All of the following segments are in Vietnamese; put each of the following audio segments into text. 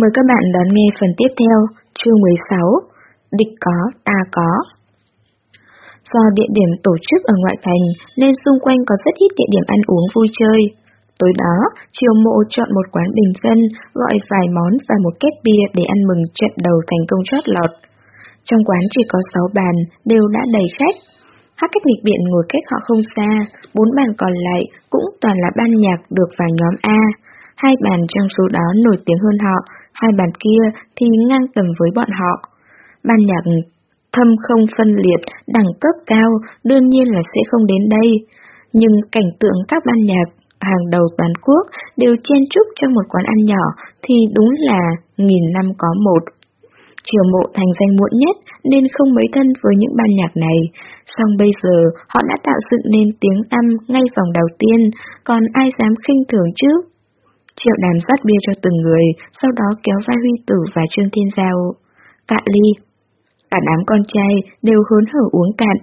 Mời các bạn đón nghe phần tiếp theo, chương 16, Địch có, ta có. Do địa điểm tổ chức ở ngoại thành nên xung quanh có rất ít địa điểm ăn uống vui chơi. Tối đó, Triều Mộ chọn một quán bình dân, gọi vài món và một két bia để ăn mừng trận đầu thành công chót lọt. Trong quán chỉ có 6 bàn, đều đã đầy khách. Hắc cách nghịch biện ngồi cách họ không xa, bốn bàn còn lại cũng toàn là ban nhạc được vào nhóm A. Hai bàn trong số đó nổi tiếng hơn họ, hai bàn kia thì ngang tầm với bọn họ. Ban nhạc thâm không phân liệt, đẳng cấp cao, đương nhiên là sẽ không đến đây. Nhưng cảnh tượng các ban nhạc hàng đầu toàn quốc đều chen chúc trong một quán ăn nhỏ thì đúng là nghìn năm có một. Triều mộ thành danh muộn nhất nên không mấy thân với những ban nhạc này, song bây giờ họ đã tạo dựng nên tiếng tăm ngay vòng đầu tiên, còn ai dám khinh thường chứ? Triệu đàm rót bia cho từng người, sau đó kéo vai huy tử và Trương Thiên Giao. Cạn ly. Cả đám con trai đều hớn hở uống cạn.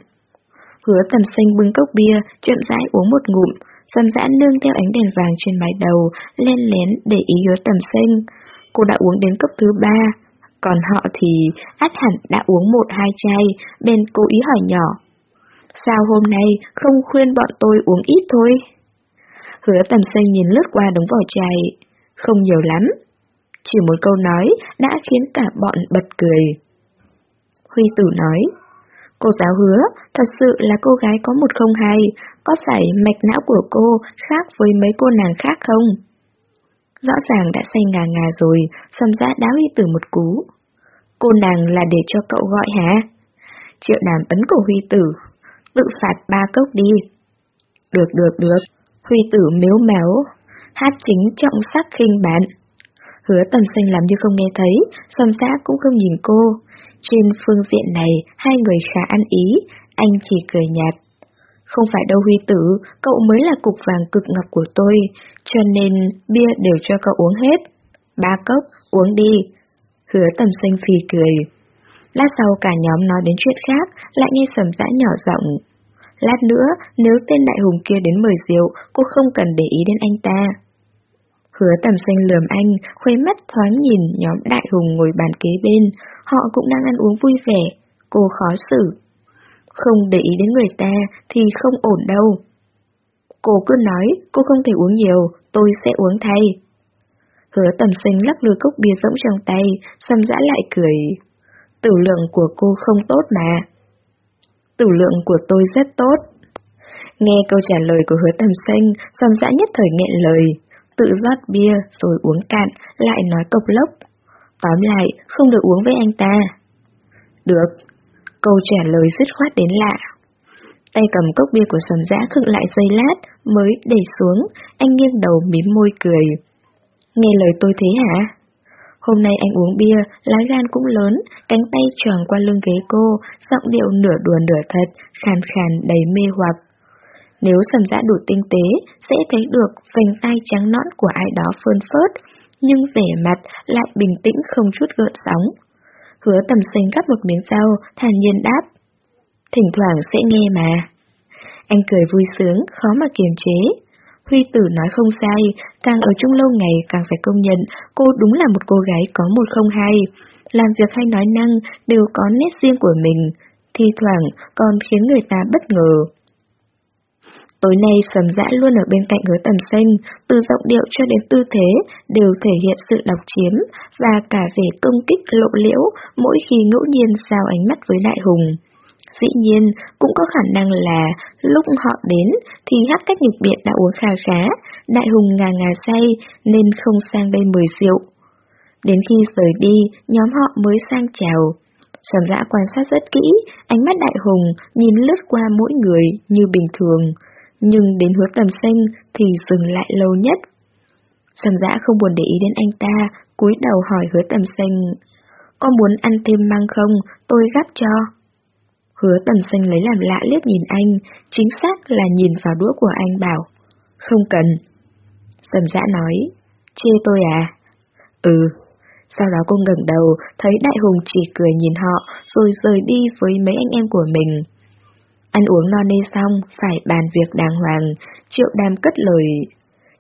Hứa tầm xanh bưng cốc bia, chậm rãi uống một ngụm, dần dã nương theo ánh đèn vàng trên mái đầu, len lén để ý hứa tầm xanh. Cô đã uống đến cốc thứ ba, còn họ thì át hẳn đã uống một hai chai, bên cố ý hỏi nhỏ. Sao hôm nay không khuyên bọn tôi uống ít thôi? Hứa tầm xanh nhìn lướt qua đống vỏ chai. Không nhiều lắm. Chỉ một câu nói đã khiến cả bọn bật cười. Huy tử nói. Cô giáo hứa, thật sự là cô gái có một không hai, có phải mạch não của cô khác với mấy cô nàng khác không? Rõ ràng đã say ngà ngà rồi, xâm giã đá Huy tử một cú. Cô nàng là để cho cậu gọi hả? Triệu đàm ấn cổ Huy tử. Tự phạt ba cốc đi. Được được được. Huy tử mếu máu, hát chính trọng sắc khinh bạn. Hứa tầm xanh làm như không nghe thấy, sầm xã cũng không nhìn cô. Trên phương diện này, hai người khá ăn ý, anh chỉ cười nhạt. Không phải đâu Huy tử, cậu mới là cục vàng cực ngọc của tôi, cho nên bia đều cho cậu uống hết. Ba cốc, uống đi. Hứa tầm xanh phì cười. Lát sau cả nhóm nói đến chuyện khác, lại nghe sầm giã nhỏ giọng. Lát nữa, nếu tên đại hùng kia đến mời rượu, cô không cần để ý đến anh ta. Hứa tầm xanh lườm anh, khuấy mắt thoáng nhìn nhóm đại hùng ngồi bàn kế bên, họ cũng đang ăn uống vui vẻ, cô khó xử. Không để ý đến người ta thì không ổn đâu. Cô cứ nói, cô không thể uống nhiều, tôi sẽ uống thay. Hứa tầm xanh lắc lư cốc bia rỗng trong tay, xâm dã lại cười. Tử lượng của cô không tốt mà. Tử lượng của tôi rất tốt. Nghe câu trả lời của hứa tầm xanh, dòng dã nhất thời nghẹn lời. Tự rót bia rồi uống cạn, lại nói cộc lốc. Tóm lại, không được uống với anh ta. Được. Câu trả lời dứt khoát đến lạ. Tay cầm cốc bia của sầm dã khựng lại giây lát, mới đẩy xuống, anh nghiêng đầu mím môi cười. Nghe lời tôi thế hả? Hôm nay anh uống bia, lá gan cũng lớn, cánh tay tròn qua lưng ghế cô, giọng điệu nửa đùa nửa thật, khàn khàn đầy mê hoặc. Nếu sầm dã đủ tinh tế, sẽ thấy được vành tay trắng nõn của ai đó phơn phớt, nhưng vẻ mặt lại bình tĩnh không chút gợn sóng. Hứa tầm xanh gắp một miếng rau, thản nhiên đáp. Thỉnh thoảng sẽ nghe mà. Anh cười vui sướng, khó mà kiềm chế. Huy tử nói không sai, càng ở chung lâu ngày càng phải công nhận cô đúng là một cô gái có một không hai. Làm việc hay nói năng đều có nét riêng của mình, thi thoảng còn khiến người ta bất ngờ. Tối nay sầm dã luôn ở bên cạnh hứa tầm xanh, từ giọng điệu cho đến tư thế đều thể hiện sự độc chiếm và cả vẻ công kích lộ liễu mỗi khi ngẫu nhiên giao ánh mắt với đại hùng. Dĩ nhiên, cũng có khả năng là lúc họ đến thì hắc cách nhục biện đã uống khá khá, đại hùng ngà ngà say nên không sang đây mời rượu. Đến khi rời đi, nhóm họ mới sang chào. Sầm dã quan sát rất kỹ, ánh mắt đại hùng nhìn lướt qua mỗi người như bình thường, nhưng đến hứa tầm xanh thì dừng lại lâu nhất. Sầm dã không buồn để ý đến anh ta, cúi đầu hỏi hứa tầm xanh, có muốn ăn thêm măng không, tôi gắp cho. Hứa tầm xanh lấy làm lạ liếc nhìn anh, chính xác là nhìn vào đũa của anh bảo. Không cần. Sầm dã nói, chê tôi à? Ừ. Sau đó cô ngẩng đầu, thấy đại hùng chỉ cười nhìn họ, rồi rời đi với mấy anh em của mình. Ăn uống no nê xong, phải bàn việc đàng hoàng, triệu đàm cất lời.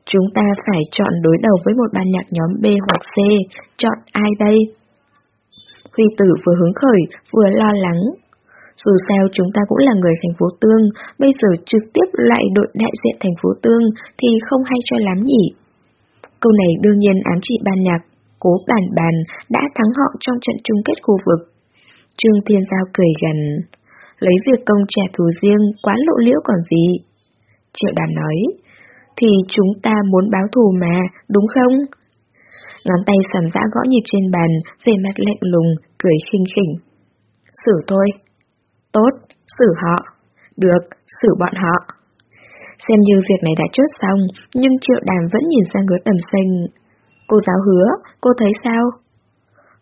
Chúng ta phải chọn đối đầu với một ban nhạc nhóm B hoặc C, chọn ai đây? Huy tử vừa hứng khởi, vừa lo lắng. Dù sao chúng ta cũng là người thành phố Tương, bây giờ trực tiếp lại đội đại diện thành phố Tương thì không hay cho lắm nhỉ. Câu này đương nhiên ám chỉ ban nhạc, cố bản bàn đã thắng họ trong trận chung kết khu vực. Trương Thiên Giao cười gần, lấy việc công trả thù riêng quá lộ liễu còn gì. Triệu đàm nói, thì chúng ta muốn báo thù mà, đúng không? Ngón tay sầm dã gõ nhịp trên bàn, về mặt lạnh lùng, cười khinh khỉnh. Xử thôi. Tốt, xử họ. Được, xử bọn họ. Xem như việc này đã chốt xong, nhưng triệu đàm vẫn nhìn sang hứa tầm xanh. Cô giáo hứa, cô thấy sao?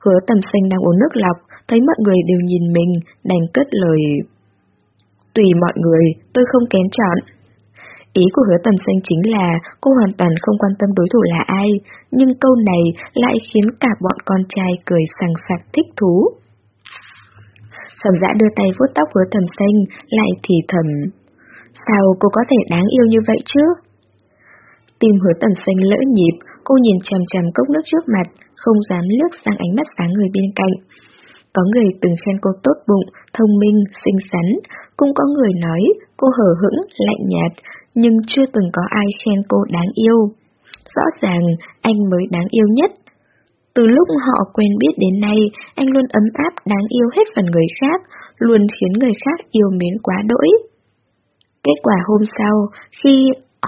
Hứa tầm xanh đang uống nước lọc, thấy mọi người đều nhìn mình, đành cất lời. Tùy mọi người, tôi không kén chọn. Ý của hứa tầm xanh chính là cô hoàn toàn không quan tâm đối thủ là ai, nhưng câu này lại khiến cả bọn con trai cười sằng sạc thích thú. Sầm dã đưa tay vuốt tóc hứa tầm xanh, lại thì thầm. Sao cô có thể đáng yêu như vậy chứ? Tim hứa tầm xanh lỡ nhịp, cô nhìn chằm chằm cốc nước trước mặt, không dám lướt sang ánh mắt sáng người bên cạnh. Có người từng khen cô tốt bụng, thông minh, xinh xắn, cũng có người nói cô hở hững, lạnh nhạt, nhưng chưa từng có ai khen cô đáng yêu. Rõ ràng, anh mới đáng yêu nhất. Từ lúc họ quen biết đến nay, anh luôn ấm áp đáng yêu hết phần người khác, luôn khiến người khác yêu mến quá đỗi. Kết quả hôm sau, khi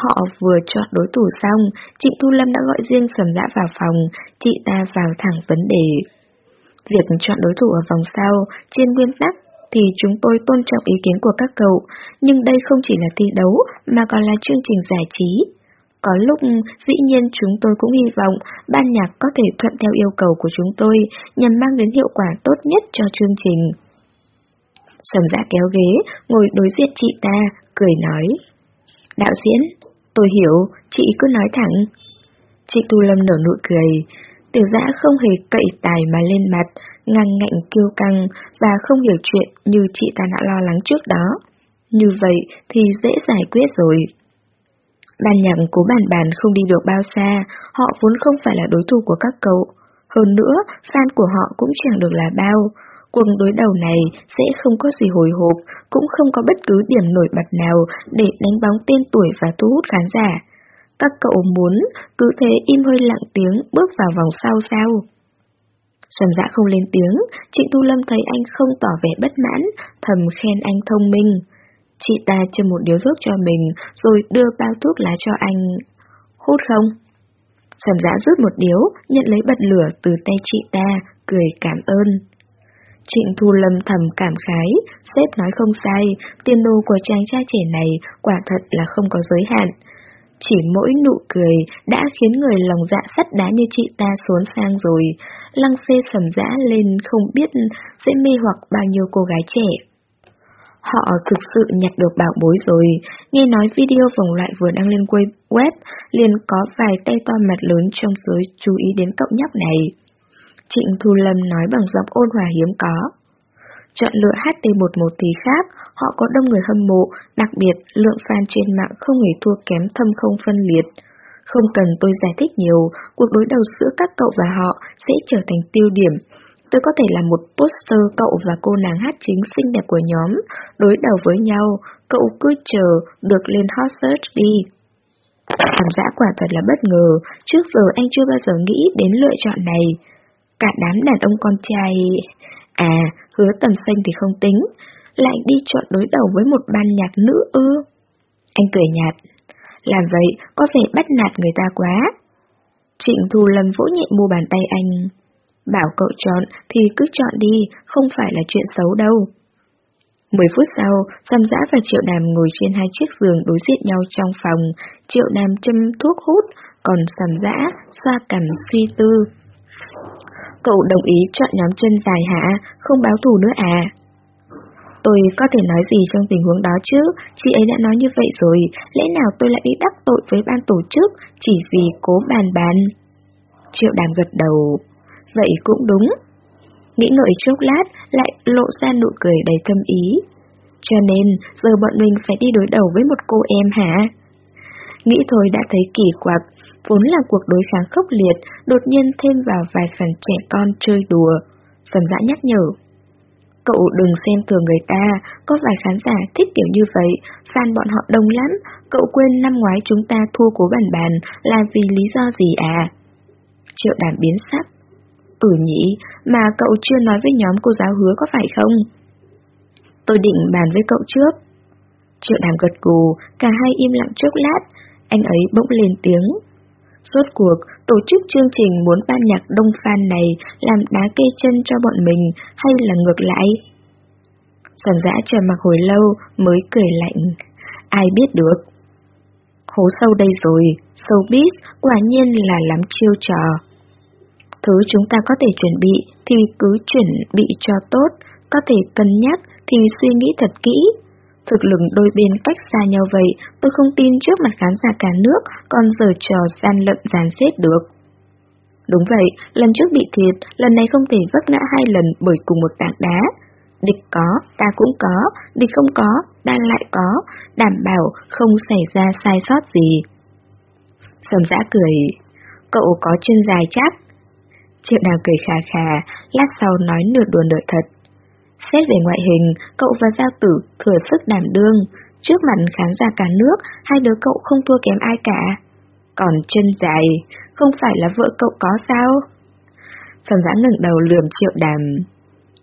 họ vừa chọn đối thủ xong, chị Thu Lâm đã gọi riêng Sầm Dã vào phòng, chị ta vào thẳng vấn đề. Việc chọn đối thủ ở vòng sau, trên nguyên tắc thì chúng tôi tôn trọng ý kiến của các cậu, nhưng đây không chỉ là thi đấu mà còn là chương trình giải trí. Có lúc, dĩ nhiên chúng tôi cũng hy vọng ban nhạc có thể thuận theo yêu cầu của chúng tôi nhằm mang đến hiệu quả tốt nhất cho chương trình. Sầm giã kéo ghế, ngồi đối diện chị ta, cười nói. Đạo diễn, tôi hiểu, chị cứ nói thẳng. Chị Tu Lâm nở nụ cười, tiểu dã không hề cậy tài mà lên mặt, ngang ngạnh kiêu căng và không hiểu chuyện như chị ta đã lo lắng trước đó. Như vậy thì dễ giải quyết rồi. Ban nhạc cố bàn bàn không đi được bao xa, họ vốn không phải là đối thủ của các cậu. Hơn nữa, fan của họ cũng chẳng được là bao. Cuộc đối đầu này sẽ không có gì hồi hộp, cũng không có bất cứ điểm nổi bật nào để đánh bóng tên tuổi và thu hút khán giả. Các cậu muốn cứ thế im hơi lặng tiếng bước vào vòng sau sao? Sầm dã không lên tiếng, Trịnh thu Lâm thấy anh không tỏ vẻ bất mãn, thầm khen anh thông minh. Chị ta châm một điếu thuốc cho mình, rồi đưa bao thuốc lá cho anh. Hút không? Sầm dã rút một điếu, nhận lấy bật lửa từ tay chị ta, cười cảm ơn. Trịnh Thu Lâm thầm cảm khái, sếp nói không sai, tiền đồ của chàng trai trẻ này quả thật là không có giới hạn. Chỉ mỗi nụ cười đã khiến người lòng dạ sắt đá như chị ta xuống sang rồi, lăng xê sầm dã lên không biết sẽ mê hoặc bao nhiêu cô gái trẻ. Họ thực sự nhặt được bảo bối rồi, nghe nói video vòng loại vừa đăng lên web, liền có vài tay to mặt lớn trong giới chú ý đến cậu nhóc này. Trịnh Thu Lâm nói bằng giọng ôn hòa hiếm có. Chọn lựa HT11 thì khác, họ có đông người hâm mộ, đặc biệt lượng fan trên mạng không hề thua kém thâm không phân liệt. Không cần tôi giải thích nhiều, cuộc đối đầu giữa các cậu và họ sẽ trở thành tiêu điểm. Tôi có thể là một poster cậu và cô nàng hát chính xinh đẹp của nhóm, đối đầu với nhau, cậu cứ chờ được lên hot search đi. Cảm giác quả thật là bất ngờ, trước giờ anh chưa bao giờ nghĩ đến lựa chọn này. Cả đám đàn ông con trai... À, hứa tầm xanh thì không tính, lại đi chọn đối đầu với một ban nhạc nữ ư. Anh cười nhạt, làm vậy có vẻ bắt nạt người ta quá. Trịnh Thu Lâm vỗ nhẹ mu bàn tay anh. Bảo cậu chọn thì cứ chọn đi, không phải là chuyện xấu đâu. Mười phút sau, Sam Giã và Triệu Đàm ngồi trên hai chiếc giường đối diện nhau trong phòng, Triệu Đàm châm thuốc hút, còn Sam Giã xoa cằm suy tư. Cậu đồng ý chọn nhóm chân dài hả, không báo thù nữa à? Tôi có thể nói gì trong tình huống đó chứ, chị ấy đã nói như vậy rồi, lẽ nào tôi lại đi đắc tội với ban tổ chức chỉ vì cố bàn bàn? Triệu đàm gật đầu, vậy cũng đúng. Nghĩ ngợi chốc lát, lại lộ ra nụ cười đầy thâm ý. Cho nên, giờ bọn mình phải đi đối đầu với một cô em hả? Nghĩ thôi đã thấy kỳ quặc, vốn là cuộc đối kháng khốc liệt, đột nhiên thêm vào vài phần trẻ con chơi đùa. Sầm dã nhắc nhở. Cậu đừng xem thường người ta, có vài khán giả thích kiểu như vậy, fan bọn họ đông lắm, cậu quên năm ngoái chúng ta thua cố bản bàn là vì lý do gì à? Triệu đàm biến sắc. Ừ nhỉ, mà cậu chưa nói với nhóm cô giáo hứa có phải không? Tôi định bàn với cậu trước. Triệu đàm gật gù, cả hai im lặng chốc lát, anh ấy bỗng lên tiếng. Suốt cuộc, tổ chức chương trình muốn ban nhạc đông fan này làm đá cây chân cho bọn mình hay là ngược lại? Soàn dã chờ mặc hồi lâu mới cười lạnh. Ai biết được? Hố sâu đây rồi, sâu biết quả nhiên là lắm chiêu trò. Thứ chúng ta có thể chuẩn bị thì cứ chuẩn bị cho tốt, có thể cân nhắc thì suy nghĩ thật kỹ. Thực lực đôi bên cách xa nhau vậy, tôi không tin trước mặt khán giả cả nước còn giờ trò gian lận giàn xếp được. Đúng vậy, lần trước bị thiệt, lần này không thể vấp ngã hai lần bởi cùng một tảng đá. Địch có, ta cũng có, địch không có, ta lại có, đảm bảo không xảy ra sai sót gì. Sầm giã cười, cậu có chân dài chắc. Triệu đào cười khà khà, lát sau nói nửa đùa nửa thật. Xét về ngoại hình, cậu và Giao Tử thừa sức đảm đương. Trước mặt khán giả cả nước, hai đứa cậu không thua kém ai cả. Còn chân dài, không phải là vợ cậu có sao? Phần giãn ngẩng đầu lườm triệu đàm.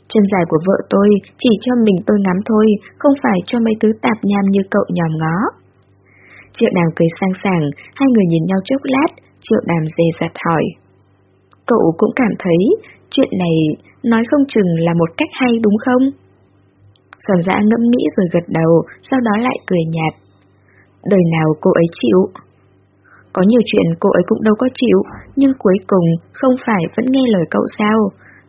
Chân dài của vợ tôi chỉ cho mình tôi ngắm thôi, không phải cho mấy thứ tạp nham như cậu nhòm ngó. Triệu đàm cười sang sảng, hai người nhìn nhau chốc lát, triệu đàm dè dặt hỏi. Cậu cũng cảm thấy chuyện này nói không chừng là một cách hay đúng không? Giòn dã ngẫm nghĩ rồi gật đầu, sau đó lại cười nhạt. Đời nào cô ấy chịu? Có nhiều chuyện cô ấy cũng đâu có chịu, nhưng cuối cùng không phải vẫn nghe lời cậu sao?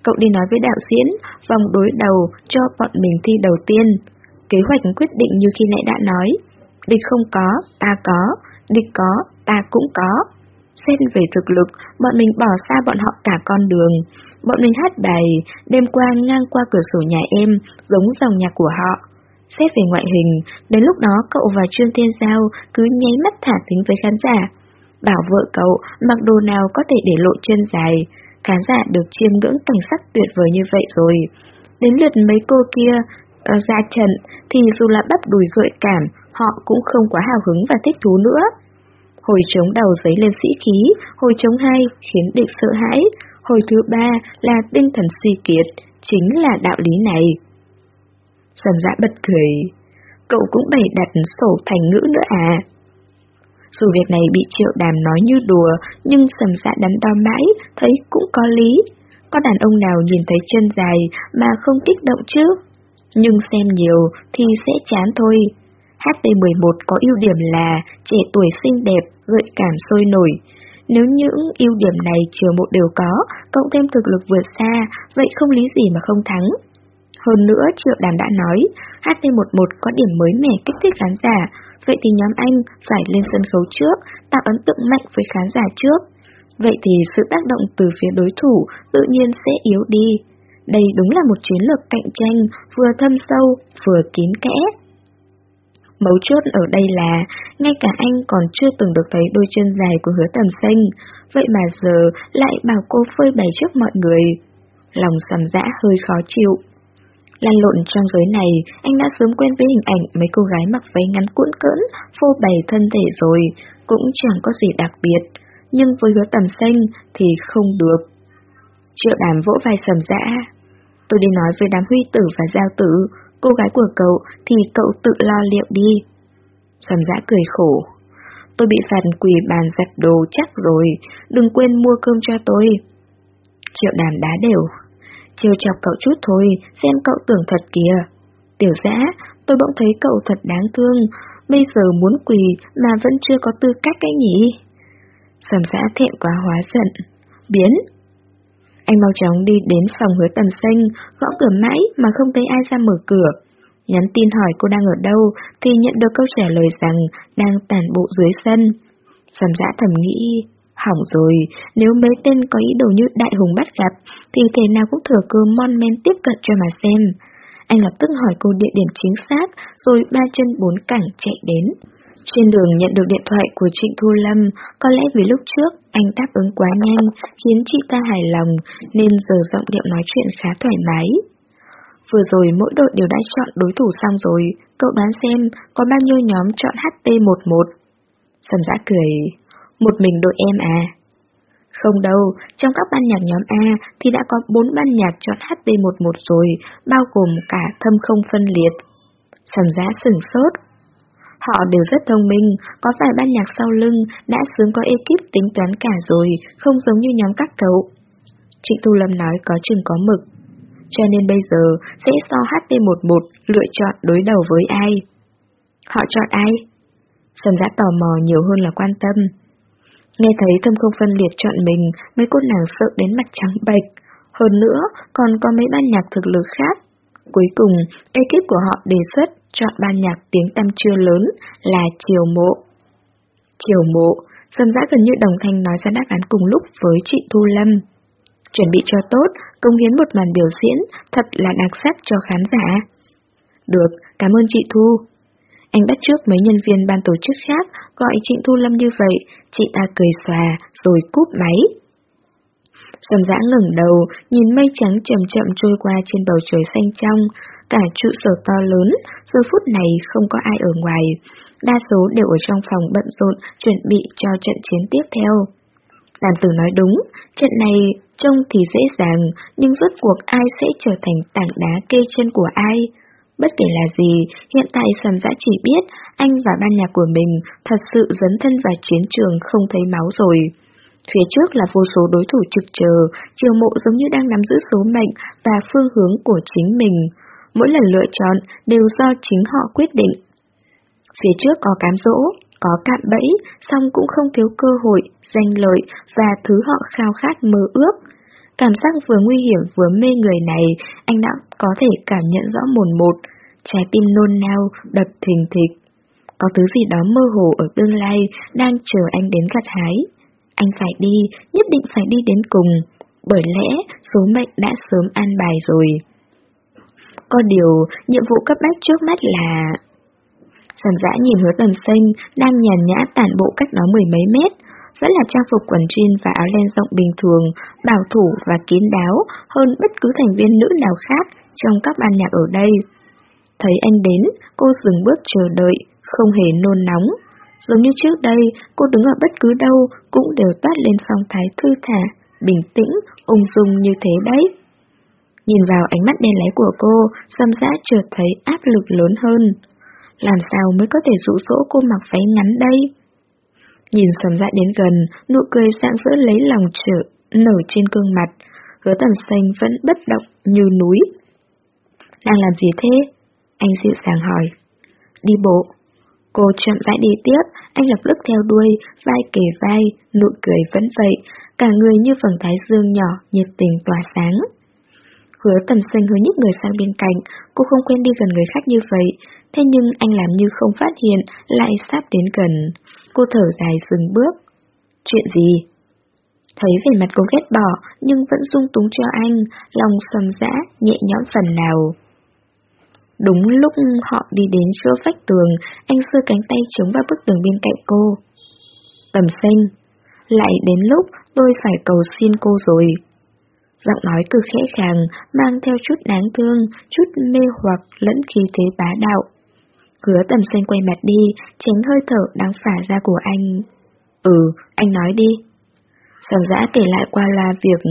Cậu đi nói với đạo diễn, vòng đối đầu cho bọn mình thi đầu tiên. Kế hoạch quyết định như khi nãy đã nói. Địch không có, ta có, địch có, ta cũng có. Xét về thực lực, bọn mình bỏ xa bọn họ cả con đường. Bọn mình hát bài, đêm qua ngang qua cửa sổ nhà em, giống dòng nhạc của họ. Xét về ngoại hình, đến lúc đó cậu và Trương Thiên Giao cứ nháy mắt thả tính với khán giả. Bảo vợ cậu mặc đồ nào có thể để lộ chân dài, khán giả được chiêm ngưỡng cảnh sắc tuyệt vời như vậy rồi. Đến lượt mấy cô kia uh, ra trận thì dù là bắp đùi gợi cảm, họ cũng không quá hào hứng và thích thú nữa. Hồi chống đầu giấy lên sĩ khí, hồi chống hai khiến địch sợ hãi, hồi thứ ba là tinh thần suy kiệt, chính là đạo lý này. Sầm dã bật cười, cậu cũng bày đặt sổ thành ngữ nữa à? Dù việc này bị triệu đàm nói như đùa, nhưng sầm dạ đắn đo mãi, thấy cũng có lý. Có đàn ông nào nhìn thấy chân dài mà không kích động chứ? Nhưng xem nhiều thì sẽ chán thôi. HT11 có ưu điểm là trẻ tuổi xinh đẹp, gợi cảm sôi nổi. Nếu những ưu điểm này chiều một đều có, cộng thêm thực lực vượt xa, vậy không lý gì mà không thắng. Hơn nữa, Triệu Đàm đã nói, HT11 có điểm mới mẻ kích thích khán giả, vậy thì nhóm anh phải lên sân khấu trước, tạo ấn tượng mạnh với khán giả trước. Vậy thì sự tác động từ phía đối thủ tự nhiên sẽ yếu đi. Đây đúng là một chiến lược cạnh tranh vừa thâm sâu, vừa kín kẽ. Mấu chốt ở đây là, ngay cả anh còn chưa từng được thấy đôi chân dài của hứa tầm xanh, vậy mà giờ lại bảo cô phơi bày trước mọi người. Lòng sầm dã hơi khó chịu. Lan lộn trong giới này, anh đã sớm quen với hình ảnh mấy cô gái mặc váy ngắn cuộn cỡn, phô bày thân thể rồi, cũng chẳng có gì đặc biệt. Nhưng với hứa tầm xanh thì không được. Triệu đàm vỗ vai sầm dã. Tôi đi nói với đám huy tử và giao tử, cô gái của cậu thì cậu tự lo liệu đi. Sầm dã cười khổ. Tôi bị phạt quỳ bàn giặt đồ chắc rồi, đừng quên mua cơm cho tôi. Triệu đàn đá đều. Chiều chọc cậu chút thôi, xem cậu tưởng thật kìa. Tiểu giã, tôi bỗng thấy cậu thật đáng thương, bây giờ muốn quỳ mà vẫn chưa có tư cách cái nhỉ. Sầm giã thẹn quá hóa giận. Biến! Anh mau chóng đi đến phòng hứa tầm xanh, gõ cửa mãi mà không thấy ai ra mở cửa. Nhắn tin hỏi cô đang ở đâu thì nhận được câu trả lời rằng đang tản bộ dưới sân. Sầm dã thầm nghĩ, hỏng rồi, nếu mấy tên có ý đồ như đại hùng bắt gặp thì thể nào cũng thừa cơ mon men tiếp cận cho mà xem. Anh lập tức hỏi cô địa điểm chính xác rồi ba chân bốn cẳng chạy đến. Trên đường nhận được điện thoại của Trịnh Thu Lâm, có lẽ vì lúc trước anh đáp ứng quá nhanh khiến chị ta hài lòng nên giờ giọng điệu nói chuyện khá thoải mái. Vừa rồi mỗi đội đều đã chọn đối thủ xong rồi, cậu đoán xem có bao nhiêu nhóm chọn HT11. Sầm giã cười, một mình đội em à? Không đâu, trong các ban nhạc nhóm A thì đã có 4 ban nhạc chọn HT11 rồi, bao gồm cả thâm không phân liệt. Sầm giã sửng sốt. Họ đều rất thông minh, có vài ban nhạc sau lưng đã sớm có ekip tính toán cả rồi, không giống như nhóm các cậu. Trịnh thu Lâm nói có chừng có mực. Cho nên bây giờ sẽ so HT11 lựa chọn đối đầu với ai. Họ chọn ai? Sầm giã tò mò nhiều hơn là quan tâm. Nghe thấy thâm không phân liệt chọn mình, mấy cô nàng sợ đến mặt trắng bệch. Hơn nữa, còn có mấy ban nhạc thực lực khác. Cuối cùng, ekip của họ đề xuất chọn ban nhạc tiếng tăm chưa lớn là Triều Mộ. Triều Mộ, Sơn Giã gần như đồng thanh nói ra đáp án cùng lúc với chị Thu Lâm. Chuẩn bị cho tốt, công hiến một màn biểu diễn thật là đặc sắc cho khán giả. Được, cảm ơn chị Thu. Anh bắt trước mấy nhân viên ban tổ chức khác gọi Trịnh Thu Lâm như vậy, chị ta cười xòa rồi cúp máy. Sầm dã ngẩng đầu, nhìn mây trắng chậm chậm trôi qua trên bầu trời xanh trong, cả trụ sở to lớn, giờ phút này không có ai ở ngoài. Đa số đều ở trong phòng bận rộn, chuẩn bị cho trận chiến tiếp theo. Đàn tử nói đúng, trận này trông thì dễ dàng, nhưng rốt cuộc ai sẽ trở thành tảng đá kê chân của ai? Bất kể là gì, hiện tại Sầm Dã chỉ biết anh và ban nhạc của mình thật sự dấn thân vào chiến trường không thấy máu rồi. Phía trước là vô số đối thủ trực chờ, triều mộ giống như đang nắm giữ số mệnh và phương hướng của chính mình. Mỗi lần lựa chọn đều do chính họ quyết định. Phía trước có cám dỗ, có cạm bẫy, song cũng không thiếu cơ hội, danh lợi và thứ họ khao khát mơ ước. Cảm giác vừa nguy hiểm vừa mê người này, anh đã có thể cảm nhận rõ mồn một, trái tim nôn nao, đập thình thịch. Có thứ gì đó mơ hồ ở tương lai đang chờ anh đến gặt hái. Anh phải đi, nhất định phải đi đến cùng, bởi lẽ số mệnh đã sớm an bài rồi. Có điều, nhiệm vụ cấp bách trước mắt là... Sầm dã nhìn hứa tầm xanh đang nhàn nhã tản bộ cách đó mười mấy mét, vẫn là trang phục quần jean và áo len rộng bình thường, bảo thủ và kín đáo hơn bất cứ thành viên nữ nào khác trong các ban nhạc ở đây. Thấy anh đến, cô dừng bước chờ đợi, không hề nôn nóng. Giống như trước đây, cô đứng ở bất cứ đâu cũng đều toát lên phong thái thư thả, bình tĩnh, ung dung như thế đấy. Nhìn vào ánh mắt đen láy của cô, xâm giã chợt thấy áp lực lớn hơn. Làm sao mới có thể dụ dỗ cô mặc váy ngắn đây? Nhìn sầm dạ đến gần, nụ cười rạng rỡ lấy lòng trở, nở trên gương mặt. Hứa tầm xanh vẫn bất động như núi. Đang làm gì thế? Anh dịu dàng hỏi. Đi bộ. Cô chậm rãi đi tiếp, anh lập tức theo đuôi, vai kề vai, nụ cười vẫn vậy, cả người như phần thái dương nhỏ, nhiệt tình tỏa sáng. Hứa tầm xanh hướng nhích người sang bên cạnh, cô không quen đi gần người khác như vậy, thế nhưng anh làm như không phát hiện, lại sát đến gần. Cô thở dài dừng bước. Chuyện gì? Thấy vẻ mặt cô ghét bỏ, nhưng vẫn dung túng cho anh, lòng sầm dã, nhẹ nhõm phần nào. Đúng lúc họ đi đến chỗ vách tường, anh xưa cánh tay chống vào bức tường bên cạnh cô. Tầm xanh, lại đến lúc tôi phải cầu xin cô rồi. Giọng nói từ khẽ khàng, mang theo chút đáng thương, chút mê hoặc lẫn khí thế bá đạo. Hứa tầm xanh quay mặt đi, tránh hơi thở đang phả ra của anh. Ừ, anh nói đi. Sầm giã kể lại qua là việc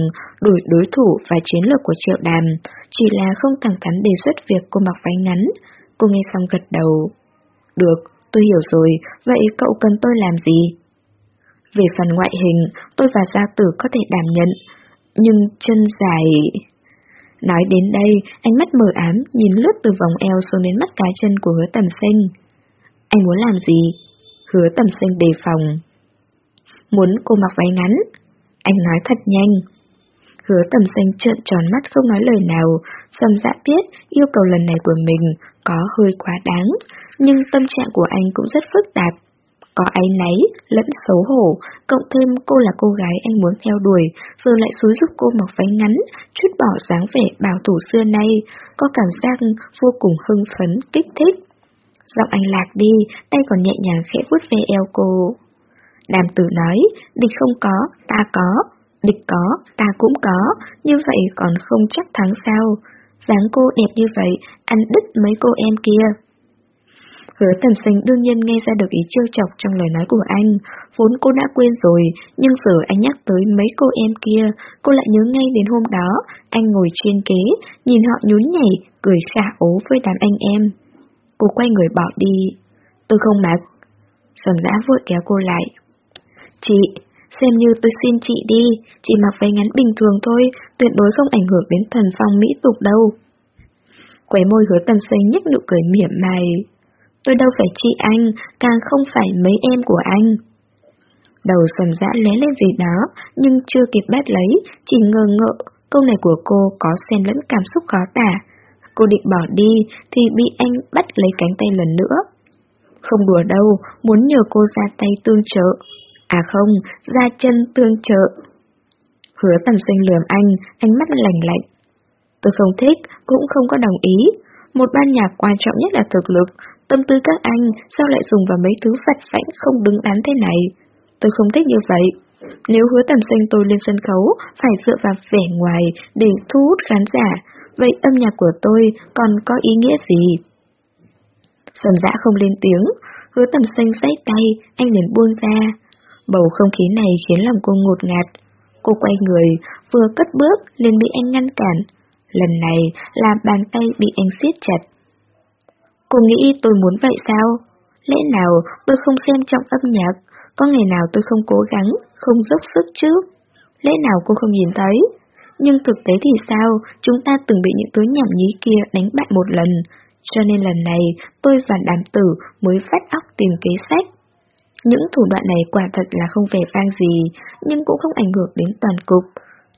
đổi đối thủ và chiến lược của triệu đàm, chỉ là không thẳng thắn đề xuất việc cô mặc váy ngắn. Cô nghe xong gật đầu. Được, tôi hiểu rồi, vậy cậu cần tôi làm gì? Về phần ngoại hình, tôi và gia tử có thể đảm nhận, nhưng chân dài... Nói đến đây, ánh mắt mờ ám nhìn lướt từ vòng eo xuống đến mắt cá chân của hứa tầm sinh. Anh muốn làm gì? Hứa tầm sinh đề phòng. Muốn cô mặc váy ngắn. Anh nói thật nhanh. Hứa tầm xanh trợn tròn mắt không nói lời nào, sầm dạ biết yêu cầu lần này của mình có hơi quá đáng, nhưng tâm trạng của anh cũng rất phức tạp. Có áy náy, lẫn xấu hổ, cộng thêm cô là cô gái anh muốn theo đuổi, giờ lại xúi giúp cô mặc váy ngắn, chút bỏ dáng vẻ bảo thủ xưa nay, có cảm giác vô cùng hưng phấn, kích thích. Giọng anh lạc đi, tay còn nhẹ nhàng khẽ vuốt ve eo cô. Đàm tử nói, địch không có, ta có, địch có, ta cũng có, như vậy còn không chắc thắng sao. dáng cô đẹp như vậy, ăn đứt mấy cô em kia. Hứa tầm sinh đương nhiên nghe ra được ý trêu chọc trong lời nói của anh, vốn cô đã quên rồi, nhưng giờ anh nhắc tới mấy cô em kia, cô lại nhớ ngay đến hôm đó, anh ngồi trên kế, nhìn họ nhún nhảy, cười khả ố với đám anh em. Cô quay người bỏ đi. Tôi không mặc. Sầm đã vội kéo cô lại. Chị, xem như tôi xin chị đi, chị mặc váy ngắn bình thường thôi, tuyệt đối không ảnh hưởng đến thần phong mỹ tục đâu. Quẻ môi hứa tầm xanh nhếch nụ cười mỉm mày. Tôi đâu phải chị anh, càng không phải mấy em của anh. Đầu sầm dã lé lên gì đó, nhưng chưa kịp bắt lấy, chỉ ngờ ngợ, câu này của cô có xen lẫn cảm xúc khó tả. Cô định bỏ đi, thì bị anh bắt lấy cánh tay lần nữa. Không đùa đâu, muốn nhờ cô ra tay tương trợ. À không, ra chân tương trợ. Hứa tầm xanh lườm anh, ánh mắt lành lạnh. Tôi không thích, cũng không có đồng ý. Một ban nhạc quan trọng nhất là thực lực, Tâm tư các anh sao lại dùng vào mấy thứ vặt vãnh không đứng đắn thế này? Tôi không thích như vậy. Nếu hứa tầm sinh tôi lên sân khấu, phải dựa vào vẻ ngoài để thu hút khán giả, vậy âm nhạc của tôi còn có ý nghĩa gì? Sầm dã không lên tiếng, hứa tầm sinh vẫy tay, anh liền buông ra. Bầu không khí này khiến lòng cô ngột ngạt. Cô quay người, vừa cất bước, liền bị anh ngăn cản. Lần này là bàn tay bị anh siết chặt. Cô nghĩ tôi muốn vậy sao? Lẽ nào tôi không xem trọng âm nhạc? Có ngày nào tôi không cố gắng, không dốc sức chứ? Lẽ nào cô không nhìn thấy? Nhưng thực tế thì sao? Chúng ta từng bị những túi nhảm nhí kia đánh bại một lần. Cho nên lần này, tôi và đám tử mới phát óc tìm kế sách. Những thủ đoạn này quả thật là không vẻ vang gì, nhưng cũng không ảnh hưởng đến toàn cục.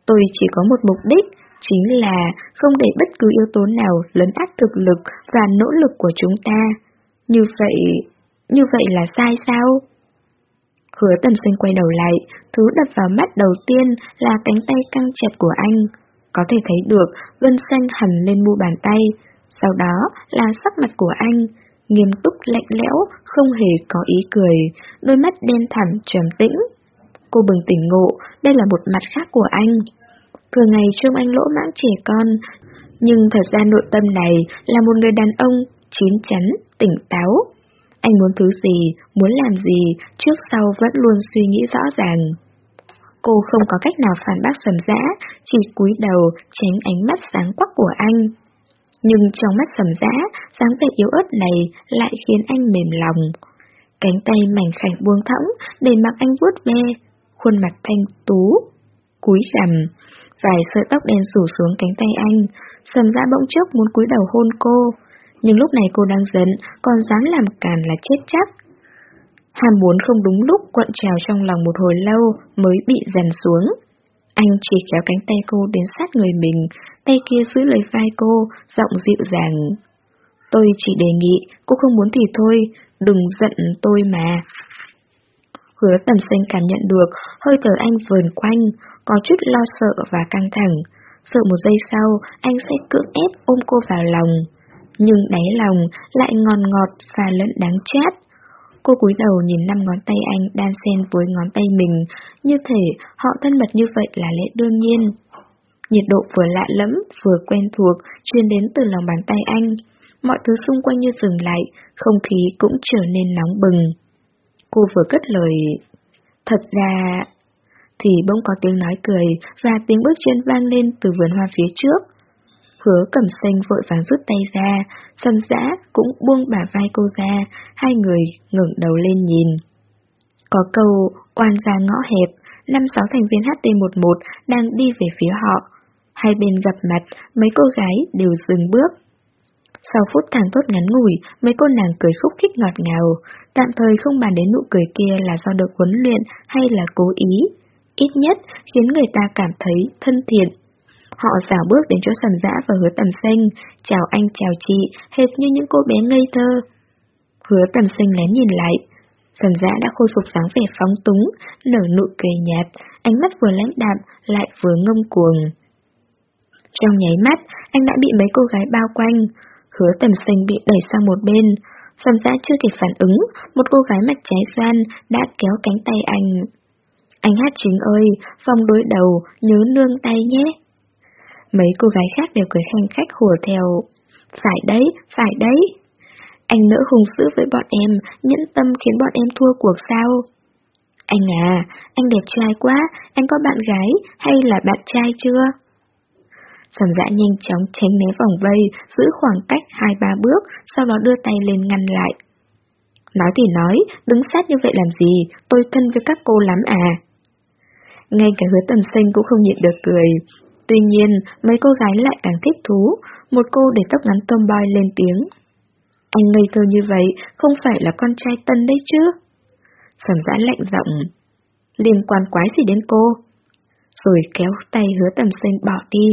Tôi chỉ có một mục đích, chính là không để bất cứ yếu tố nào lấn át thực lực và nỗ lực của chúng ta. Như vậy, như vậy là sai sao? Hứa tầm sinh quay đầu lại, thứ đập vào mắt đầu tiên là cánh tay căng chặt của anh. Có thể thấy được gân xanh hẳn lên mu bàn tay, sau đó là sắc mặt của anh, nghiêm túc lạnh lẽo, không hề có ý cười, đôi mắt đen thẳm trầm tĩnh. Cô bừng tỉnh ngộ, đây là một mặt khác của anh. Thường ngày trông anh lỗ mãng trẻ con, nhưng thật ra nội tâm này là một người đàn ông chín chắn, tỉnh táo. Anh muốn thứ gì, muốn làm gì, trước sau vẫn luôn suy nghĩ rõ ràng. Cô không có cách nào phản bác sầm dã, chỉ cúi đầu tránh ánh mắt sáng quắc của anh. Nhưng trong mắt sầm dã, dáng vẻ yếu ớt này lại khiến anh mềm lòng. Cánh tay mảnh khảnh buông thõng để mặc anh vuốt ve, khuôn mặt thanh tú, cúi rằm Vài sợi tóc đen rủ xuống cánh tay anh, sầm dã bỗng chốc muốn cúi đầu hôn cô. Nhưng lúc này cô đang giận, còn dám làm càn là chết chắc. Hàm muốn không đúng lúc cuộn trào trong lòng một hồi lâu mới bị dần xuống. Anh chỉ kéo cánh tay cô đến sát người mình, tay kia giữ lấy vai cô, giọng dịu dàng. Tôi chỉ đề nghị, cô không muốn thì thôi, đừng giận tôi mà. Hứa tầm xanh cảm nhận được, hơi thở anh vờn quanh, có chút lo sợ và căng thẳng. Sợ một giây sau, anh sẽ cưỡng ép ôm cô vào lòng. Nhưng đáy lòng lại ngọt ngọt và lẫn đáng chát. Cô cúi đầu nhìn năm ngón tay anh đan xen với ngón tay mình, như thể họ thân mật như vậy là lẽ đương nhiên. Nhiệt độ vừa lạ lẫm, vừa quen thuộc, truyền đến từ lòng bàn tay anh. Mọi thứ xung quanh như dừng lại, không khí cũng trở nên nóng bừng. Cô vừa cất lời... Thật ra, thì bỗng có tiếng nói cười và tiếng bước chân vang lên từ vườn hoa phía trước. Hứa cẩm xanh vội vàng rút tay ra, sầm dã cũng buông bả vai cô ra, hai người ngẩng đầu lên nhìn. Có câu, oan ra ngõ hẹp, năm sáu thành viên HT11 đang đi về phía họ. Hai bên gặp mặt, mấy cô gái đều dừng bước. Sau phút thẳng tốt ngắn ngủi, mấy cô nàng cười khúc khích ngọt ngào, tạm thời không bàn đến nụ cười kia là do được huấn luyện hay là cố ý, ít nhất khiến người ta cảm thấy thân thiện. Họ dào bước đến chỗ sầm dã và hứa tầm xanh, chào anh chào chị, hệt như những cô bé ngây thơ. Hứa tầm xanh lén nhìn lại, sầm dã đã khôi phục dáng vẻ phóng túng, nở nụ cười nhạt, ánh mắt vừa lãnh đạm lại vừa ngông cuồng. Trong nháy mắt, anh đã bị mấy cô gái bao quanh, hứa tầm xanh bị đẩy sang một bên, Sầm dã chưa kịp phản ứng, một cô gái mặt trái xoan đã kéo cánh tay anh. Anh hát chính ơi, phong đối đầu, nhớ nương tay nhé. Mấy cô gái khác đều cười khanh khách hùa theo. Phải đấy, phải đấy. Anh nỡ hùng dữ với bọn em, nhẫn tâm khiến bọn em thua cuộc sao? Anh à, anh đẹp trai quá, anh có bạn gái hay là bạn trai chưa? Sầm dã nhanh chóng tránh né vòng vây, giữ khoảng cách hai ba bước, sau đó đưa tay lên ngăn lại. Nói thì nói, đứng sát như vậy làm gì, tôi thân với các cô lắm à. Ngay cả hứa tầm sinh cũng không nhịn được cười. Tuy nhiên, mấy cô gái lại càng thích thú, một cô để tóc ngắn tomboy lên tiếng. Anh ngây thơ như vậy, không phải là con trai tân đấy chứ? Sầm dã lạnh giọng. Liên quan quái gì đến cô? Rồi kéo tay hứa tầm sinh bỏ đi.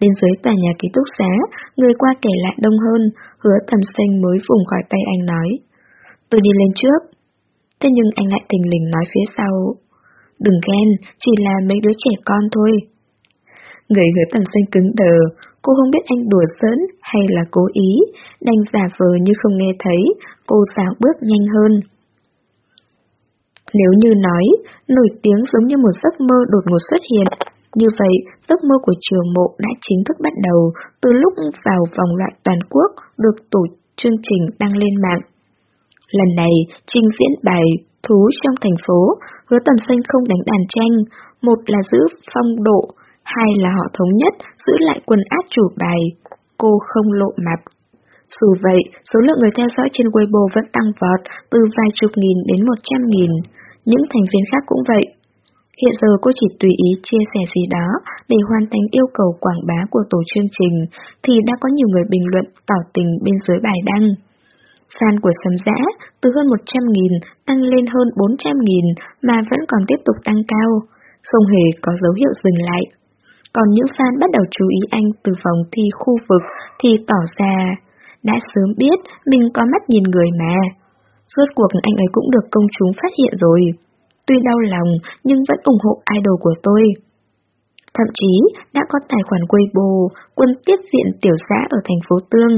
Đến dưới tòa nhà ký túc xá, người qua kể lại đông hơn, hứa tầm sinh mới vùng khỏi tay anh nói. Tôi đi lên trước. Thế nhưng anh lại tình lình nói phía sau. Đừng ghen, chỉ là mấy đứa trẻ con thôi. Người hứa tầm sinh cứng đờ, cô không biết anh đùa giỡn hay là cố ý, đành giả vờ như không nghe thấy, cô dạo bước nhanh hơn. Nếu như nói, nổi tiếng giống như một giấc mơ đột ngột xuất hiện, như vậy giấc mơ của trường mộ đã chính thức bắt đầu từ lúc vào vòng loại toàn quốc được tổ chương trình đăng lên mạng. Lần này, trình diễn bài Thú trong thành phố, hứa tầm xanh không đánh đàn tranh, một là giữ phong độ, hai là họ thống nhất giữ lại quần áp chủ bài. Cô không lộ mặt. Dù vậy, số lượng người theo dõi trên Weibo vẫn tăng vọt từ vài chục nghìn đến một trăm nghìn. Những thành viên khác cũng vậy. Hiện giờ cô chỉ tùy ý chia sẻ gì đó để hoàn thành yêu cầu quảng bá của tổ chương trình, thì đã có nhiều người bình luận tỏ tình bên dưới bài đăng. Fan của Sấm giã từ hơn 100.000 tăng lên hơn 400.000 mà vẫn còn tiếp tục tăng cao, không hề có dấu hiệu dừng lại. Còn những fan bắt đầu chú ý anh từ vòng thi khu vực thì tỏ ra đã sớm biết mình có mắt nhìn người mà. Rốt cuộc anh ấy cũng được công chúng phát hiện rồi. Tuy đau lòng nhưng vẫn ủng hộ idol của tôi. Thậm chí đã có tài khoản Weibo quân tiếp diện tiểu xã ở thành phố Tương.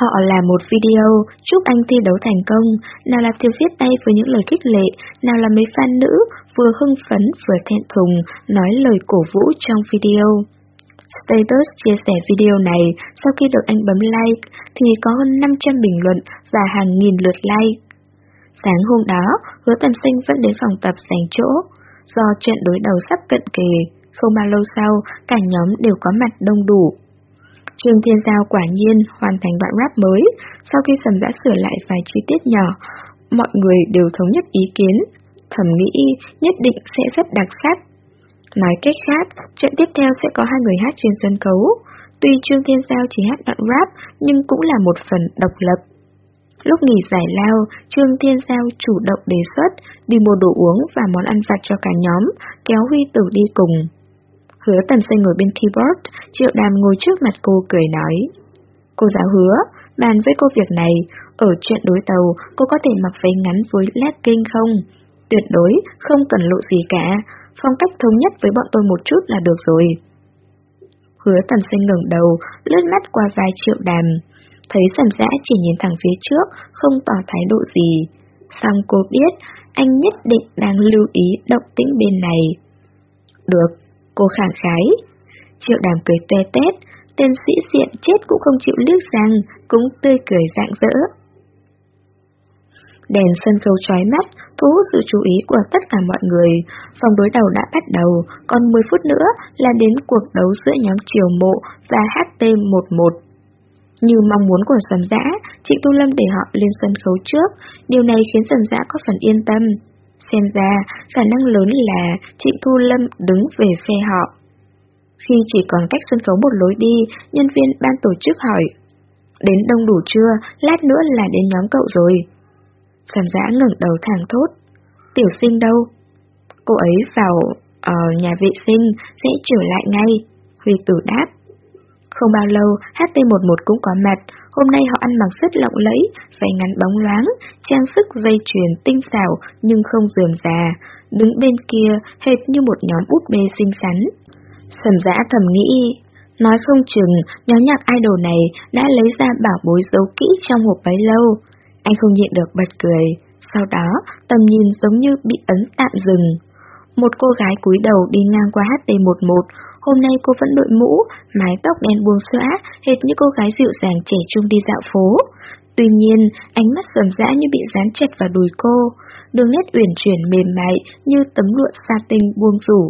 Họ làm một video chúc anh thi đấu thành công, nào là tiêu viết tay với những lời khích lệ, nào là mấy fan nữ vừa hưng phấn vừa thẹn thùng nói lời cổ vũ trong video. Status chia sẻ video này sau khi được anh bấm like thì có hơn 500 bình luận và hàng nghìn lượt like. Sáng hôm đó, hứa tầm sinh vẫn đến phòng tập giành chỗ. Do trận đối đầu sắp cận kề, không bao lâu sau, cả nhóm đều có mặt đông đủ. Trương Thiên Giao quả nhiên hoàn thành đoạn rap mới, sau khi Sầm đã sửa lại vài chi tiết nhỏ, mọi người đều thống nhất ý kiến, thẩm nghĩ nhất định sẽ rất đặc sắc. Nói cách khác, trận tiếp theo sẽ có hai người hát trên sân khấu. Tuy Trương Thiên Giao chỉ hát đoạn rap, nhưng cũng là một phần độc lập. Lúc nghỉ giải lao, Trương Thiên Giao chủ động đề xuất đi mua đồ uống và món ăn vặt cho cả nhóm, kéo Huy Tử đi cùng. Hứa tầm xanh ngồi bên keyboard, triệu đàm ngồi trước mặt cô cười nói. Cô giáo hứa, bàn với cô việc này, ở chuyện đối tàu cô có thể mặc váy ngắn với legging không? Tuyệt đối, không cần lộ gì cả, phong cách thống nhất với bọn tôi một chút là được rồi. Hứa tầm xanh ngẩng đầu, lướt mắt qua vai triệu đàm. Thấy sầm dã chỉ nhìn thẳng phía trước, không tỏ thái độ gì. Xong cô biết, anh nhất định đang lưu ý động tĩnh bên này. Được, cô khẳng khái. Triệu đàm cười tê tét, tên sĩ diện chết cũng không chịu liếc rằng, cũng tươi cười rạng rỡ. Đèn sân khấu chói mắt, thu hút sự chú ý của tất cả mọi người. Vòng đối đầu đã bắt đầu, còn 10 phút nữa là đến cuộc đấu giữa nhóm Triều Mộ và HT11. Như mong muốn của Sầm Dã, Trịnh Tu Lâm để họ lên sân khấu trước, điều này khiến Sầm Dã có phần yên tâm. Xem ra, khả năng lớn là Trịnh Thu Lâm đứng về phe họ. Khi chỉ còn cách sân khấu một lối đi, nhân viên ban tổ chức hỏi. Đến đông đủ chưa, lát nữa là đến nhóm cậu rồi. Sản giã ngẩng đầu thẳng thốt. Tiểu sinh đâu? Cô ấy vào ở uh, nhà vệ sinh, sẽ trở lại ngay. Huy tử đáp. Không bao lâu, HT11 cũng có mặt, hôm nay họ ăn mặc rất lộng lẫy, váy ngắn bóng loáng, trang sức dây chuyền tinh xảo nhưng không dườm già, đứng bên kia hệt như một nhóm búp bê xinh xắn. Sầm dã thầm nghĩ, Nói không chừng, nhóm nhạc idol này đã lấy ra bảo bối giấu kỹ trong hộp bấy lâu. Anh không nhịn được bật cười. Sau đó, tầm nhìn giống như bị ấn tạm dừng. Một cô gái cúi đầu đi ngang qua HT11, hôm nay cô vẫn đội mũ, mái tóc đen buông xõa, hệt như cô gái dịu dàng trẻ trung đi dạo phố. Tuy nhiên, ánh mắt sầm dã như bị dán chặt vào đùi cô, đường nét uyển chuyển mềm mại như tấm lụa sa tinh buông rủ.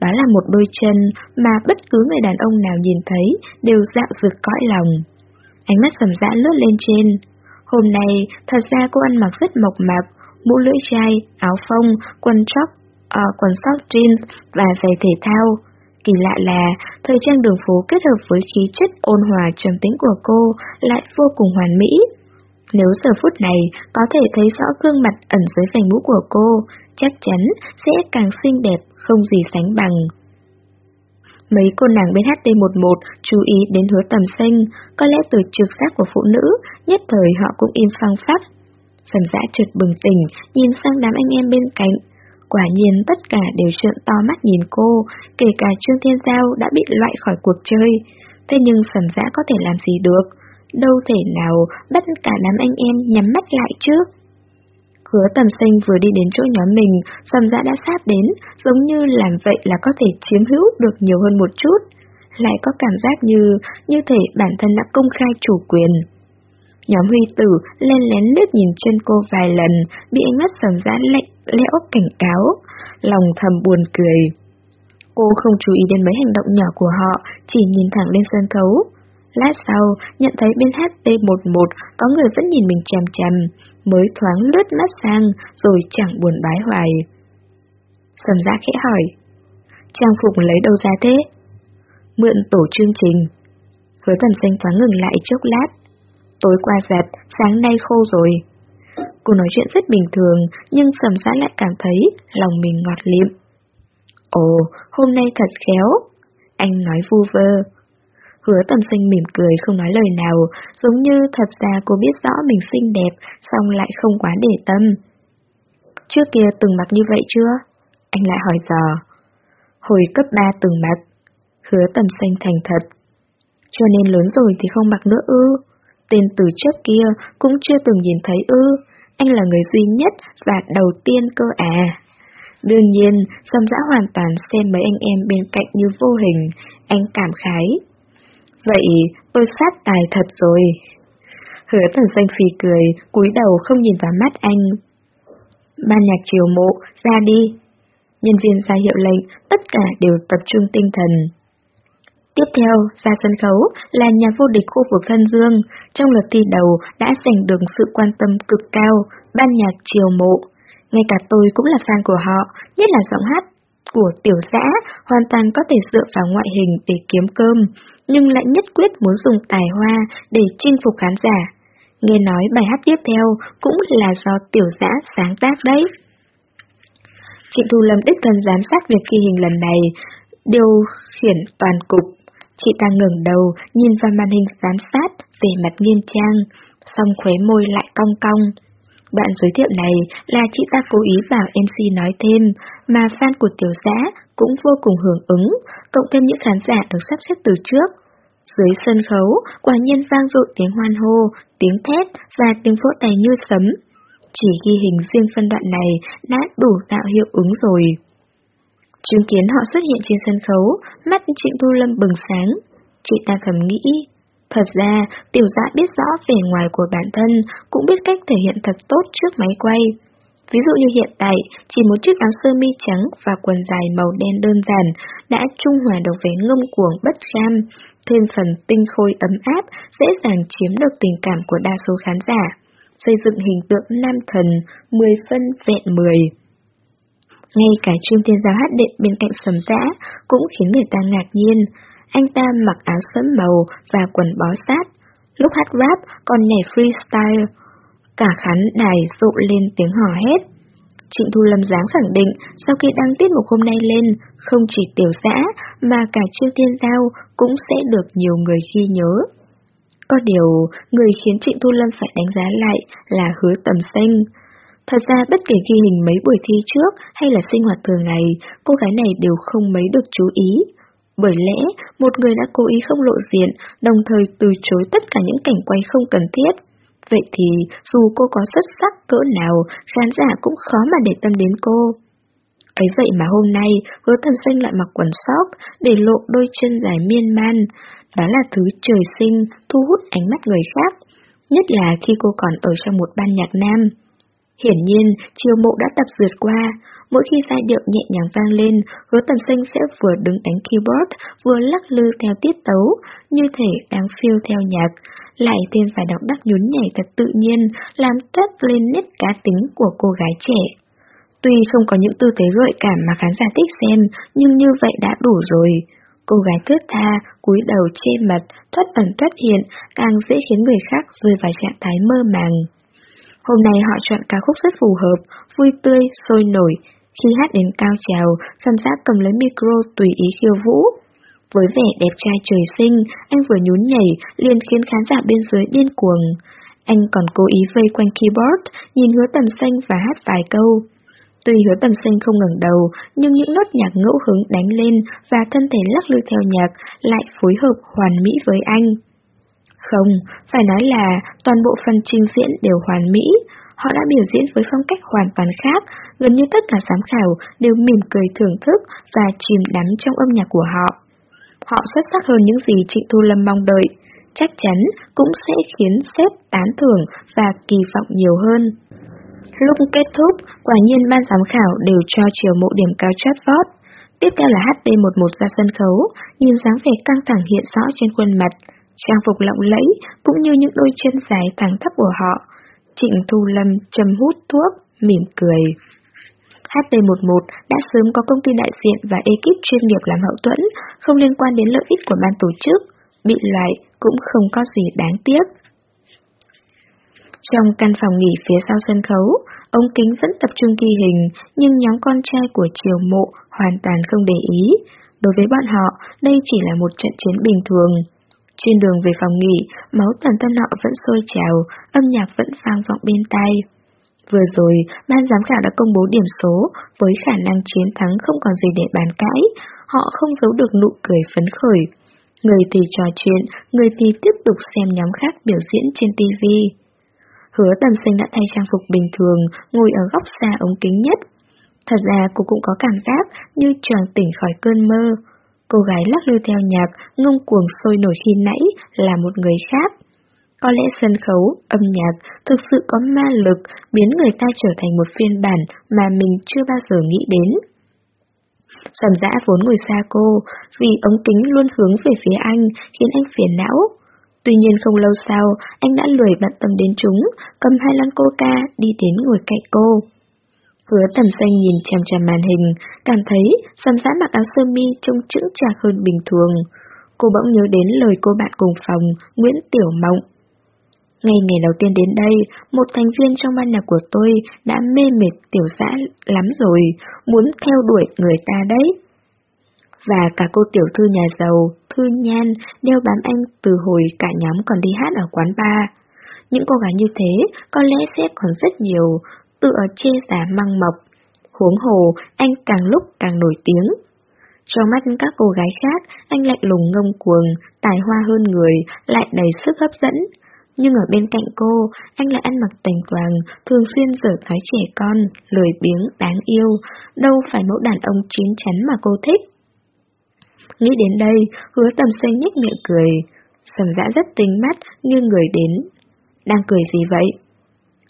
Đó là một đôi chân mà bất cứ người đàn ông nào nhìn thấy đều dạo rực cõi lòng. Ánh mắt sầm dã lướt lên trên. Hôm nay, thật ra cô ăn mặc rất mộc mạc, mũ lưỡi chai, áo phông, quần chóc, uh, à, quần sóc jeans và giày thể thao. Kỳ lạ là, thời trang đường phố kết hợp với khí chất ôn hòa trầm tĩnh của cô lại vô cùng hoàn mỹ. Nếu giờ phút này có thể thấy rõ gương mặt ẩn dưới vành mũ của cô, chắc chắn sẽ càng xinh đẹp, không gì sánh bằng. Mấy cô nàng bên HT11 chú ý đến hứa tầm xanh, có lẽ từ trực giác của phụ nữ, nhất thời họ cũng im phăng phát. Sầm dã trượt bừng tỉnh, nhìn sang đám anh em bên cạnh. Quả nhiên tất cả đều trợn to mắt nhìn cô, kể cả Trương Thiên Giao đã bị loại khỏi cuộc chơi. Thế nhưng sầm dã có thể làm gì được? Đâu thể nào bắt cả đám anh em nhắm mắt lại chứ? Hứa tầm xanh vừa đi đến chỗ nhóm mình, sầm dã đã sát đến, giống như làm vậy là có thể chiếm hữu được nhiều hơn một chút. Lại có cảm giác như, như thể bản thân đã công khai chủ quyền. Nhóm huy tử lên lén lướt nhìn chân cô vài lần, bị ánh mắt sầm dã lạnh, lẽo cảnh cáo, lòng thầm buồn cười. Cô không chú ý đến mấy hành động nhỏ của họ, chỉ nhìn thẳng lên sân khấu. Lát sau, nhận thấy bên HT11 có người vẫn nhìn mình chằm chằm, mới thoáng lướt mắt sang, rồi chẳng buồn bái hoài. Sầm giã khẽ hỏi, trang phục lấy đâu ra thế? Mượn tổ chương trình. Hứa tầm xanh thoáng ngừng lại chốc lát. Tối qua giặt, sáng nay khô rồi. Cô nói chuyện rất bình thường, nhưng sầm xã lại cảm thấy lòng mình ngọt liệm. Ồ, hôm nay thật khéo. Anh nói vu vơ. Hứa tầm xanh mỉm cười không nói lời nào, giống như thật ra cô biết rõ mình xinh đẹp, xong lại không quá để tâm. Trước kia từng mặc như vậy chưa? Anh lại hỏi dò. Hồi cấp 3 từng mặc. Hứa tầm xanh thành thật. Cho nên lớn rồi thì không mặc nữa ư. Tên từ trước kia cũng chưa từng nhìn thấy ư. Anh là người duy nhất và đầu tiên cơ à. Đương nhiên, Sâm Dã hoàn toàn xem mấy anh em bên cạnh như vô hình, anh cảm khái. Vậy tôi phát tài thật rồi. Hứa thần xanh phì cười, cúi đầu không nhìn vào mắt anh. Ban nhạc chiều mộ, ra đi. Nhân viên ra hiệu lệnh, tất cả đều tập trung tinh thần. Tiếp theo, ra sân khấu là nhà vô địch khu vực Thân Dương, trong lượt thi đầu đã giành được sự quan tâm cực cao, ban nhạc chiều mộ. Ngay cả tôi cũng là fan của họ, nhất là giọng hát của tiểu giã hoàn toàn có thể dựa vào ngoại hình để kiếm cơm, nhưng lại nhất quyết muốn dùng tài hoa để chinh phục khán giả. Nghe nói bài hát tiếp theo cũng là do tiểu giã sáng tác đấy. Trịnh Thu Lâm đích thân giám sát việc ghi hình lần này, điều khiển toàn cục. Chị ta ngẩng đầu, nhìn vào màn hình giám sát, về mặt nghiêm trang, song khuế môi lại cong cong. Bạn giới thiệu này là chị ta cố ý bảo MC nói thêm, mà fan của tiểu giã cũng vô cùng hưởng ứng, cộng thêm những khán giả được sắp xếp từ trước. Dưới sân khấu, quả nhiên vang dội tiếng hoan hô, tiếng thét và tiếng vỗ tay như sấm. Chỉ ghi hình riêng phân đoạn này đã đủ tạo hiệu ứng rồi. Chứng kiến họ xuất hiện trên sân khấu, mắt Trịnh Thu Lâm bừng sáng. Chị ta thầm nghĩ, thật ra tiểu dạ biết rõ vẻ ngoài của bản thân, cũng biết cách thể hiện thật tốt trước máy quay. Ví dụ như hiện tại, chỉ một chiếc áo sơ mi trắng và quần dài màu đen đơn giản đã trung hòa được vẻ ngông cuồng bất kham, thêm phần tinh khôi ấm áp, dễ dàng chiếm được tình cảm của đa số khán giả, xây dựng hình tượng nam thần 10 phân vẹn 10. Ngay cả Trương Thiên Giao hát đệm bên cạnh sầm dã cũng khiến người ta ngạc nhiên. Anh ta mặc áo sẫm màu và quần bó sát. Lúc hát rap còn nhảy freestyle. Cả khán đài rộ lên tiếng hò hét. Trịnh Thu Lâm dáng khẳng định sau khi đăng tiết mục hôm nay lên, không chỉ tiểu dã mà cả Trương Thiên Giao cũng sẽ được nhiều người ghi nhớ. Có điều, người khiến Trịnh Thu Lâm phải đánh giá lại là hứa tầm xanh. Thật ra bất kể ghi hình mấy buổi thi trước hay là sinh hoạt thường ngày, cô gái này đều không mấy được chú ý. Bởi lẽ, một người đã cố ý không lộ diện, đồng thời từ chối tất cả những cảnh quay không cần thiết. Vậy thì, dù cô có xuất sắc cỡ nào, khán giả cũng khó mà để tâm đến cô. Ấy vậy mà hôm nay, hứa thần xanh lại mặc quần sóc, để lộ đôi chân dài miên man. Đó là thứ trời sinh, thu hút ánh mắt người khác, nhất là khi cô còn ở trong một ban nhạc nam. Hiển nhiên, chiều mộ đã tập dượt qua, mỗi khi giai điệu nhẹ nhàng vang lên, hứa tầm xanh sẽ vừa đứng đánh keyboard, vừa lắc lư theo tiết tấu, như thể đang phiêu theo nhạc, lại thêm vài động tác nhún nhảy thật tự nhiên, làm toát lên nét cá tính của cô gái trẻ. Tuy không có những tư thế gợi cảm mà khán giả thích xem, nhưng như vậy đã đủ rồi. Cô gái thướt tha, cúi đầu che mặt, thoát ẩn thoát hiện, càng dễ khiến người khác rơi vào trạng thái mơ màng. Hôm nay họ chọn ca khúc rất phù hợp, vui tươi, sôi nổi. Khi hát đến cao trào, Sam Giác cầm lấy micro tùy ý khiêu vũ. Với vẻ đẹp trai trời sinh, anh vừa nhún nhảy, liền khiến khán giả bên dưới điên cuồng. Anh còn cố ý vây quanh keyboard, nhìn hứa tầm xanh và hát vài câu. Tuy hứa tầm xanh không ngẩng đầu, nhưng những nốt nhạc ngẫu hứng đánh lên và thân thể lắc lư theo nhạc lại phối hợp hoàn mỹ với anh. Không, phải nói là toàn bộ phần trình diễn đều hoàn mỹ, họ đã biểu diễn với phong cách hoàn toàn khác, gần như tất cả giám khảo đều mỉm cười thưởng thức và chìm đắm trong âm nhạc của họ. Họ xuất sắc hơn những gì Trịnh Thu Lâm mong đợi, chắc chắn cũng sẽ khiến sếp tán thưởng và kỳ vọng nhiều hơn. Lúc kết thúc, quả nhiên ban giám khảo đều cho chiều mộ điểm cao chót vót. Tiếp theo là HD11 ra sân khấu, nhìn dáng vẻ căng thẳng hiện rõ trên khuôn mặt, trang phục lộng lẫy cũng như những đôi chân dài thẳng thấp của họ. Trịnh Thu Lâm châm hút thuốc, mỉm cười. HT11 đã sớm có công ty đại diện và ekip chuyên nghiệp làm hậu thuẫn, không liên quan đến lợi ích của ban tổ chức, bị loại cũng không có gì đáng tiếc. Trong căn phòng nghỉ phía sau sân khấu, ông Kính vẫn tập trung ghi hình, nhưng nhóm con trai của Triều Mộ hoàn toàn không để ý. Đối với bọn họ, đây chỉ là một trận chiến bình thường. Trên đường về phòng nghỉ, máu toàn thân họ vẫn sôi trào, âm nhạc vẫn vang vọng bên tai. Vừa rồi, ban giám khảo đã công bố điểm số, với khả năng chiến thắng không còn gì để bàn cãi, họ không giấu được nụ cười phấn khởi. Người thì trò chuyện, người thì tiếp tục xem nhóm khác biểu diễn trên TV. Hứa tầm sinh đã thay trang phục bình thường, ngồi ở góc xa ống kính nhất. Thật ra cô cũng có cảm giác như choàng tỉnh khỏi cơn mơ. Cô gái lắc lư theo nhạc, ngông cuồng sôi nổi khi nãy là một người khác. Có lẽ sân khấu, âm nhạc thực sự có ma lực biến người ta trở thành một phiên bản mà mình chưa bao giờ nghĩ đến. Sầm dã vốn ngồi xa cô, vì ống kính luôn hướng về phía anh khiến anh phiền não. Tuy nhiên không lâu sau, anh đã lười bận tâm đến chúng, cầm hai lon coca đi đến ngồi cạnh cô. Hứa tầm xanh nhìn chằm chằm màn hình, cảm thấy sầm giã mặc áo sơ mi trông chững chạc hơn bình thường. Cô bỗng nhớ đến lời cô bạn cùng phòng, Nguyễn Tiểu Mộng. Ngày ngày đầu tiên đến đây, một thành viên trong ban nhạc của tôi đã mê mệt tiểu xã lắm rồi, muốn theo đuổi người ta đấy. Và cả cô tiểu thư nhà giàu, Thư Nhan, đeo bám anh từ hồi cả nhóm còn đi hát ở quán bar. Những cô gái như thế có lẽ sẽ còn rất nhiều, tựa chê giá măng mọc, Huống hồ, anh càng lúc càng nổi tiếng. Trong mắt các cô gái khác, anh lạnh lùng ngông cuồng, tài hoa hơn người, lại đầy sức hấp dẫn. Nhưng ở bên cạnh cô, anh lại ăn mặc tành quàng, thường xuyên dở thói trẻ con, lười biếng, đáng yêu, đâu phải mẫu đàn ông chín chắn mà cô thích. Nghĩ đến đây, hứa tầm xanh nhếch miệng cười. Sầm dã rất tinh mắt, như người đến. Đang cười gì vậy?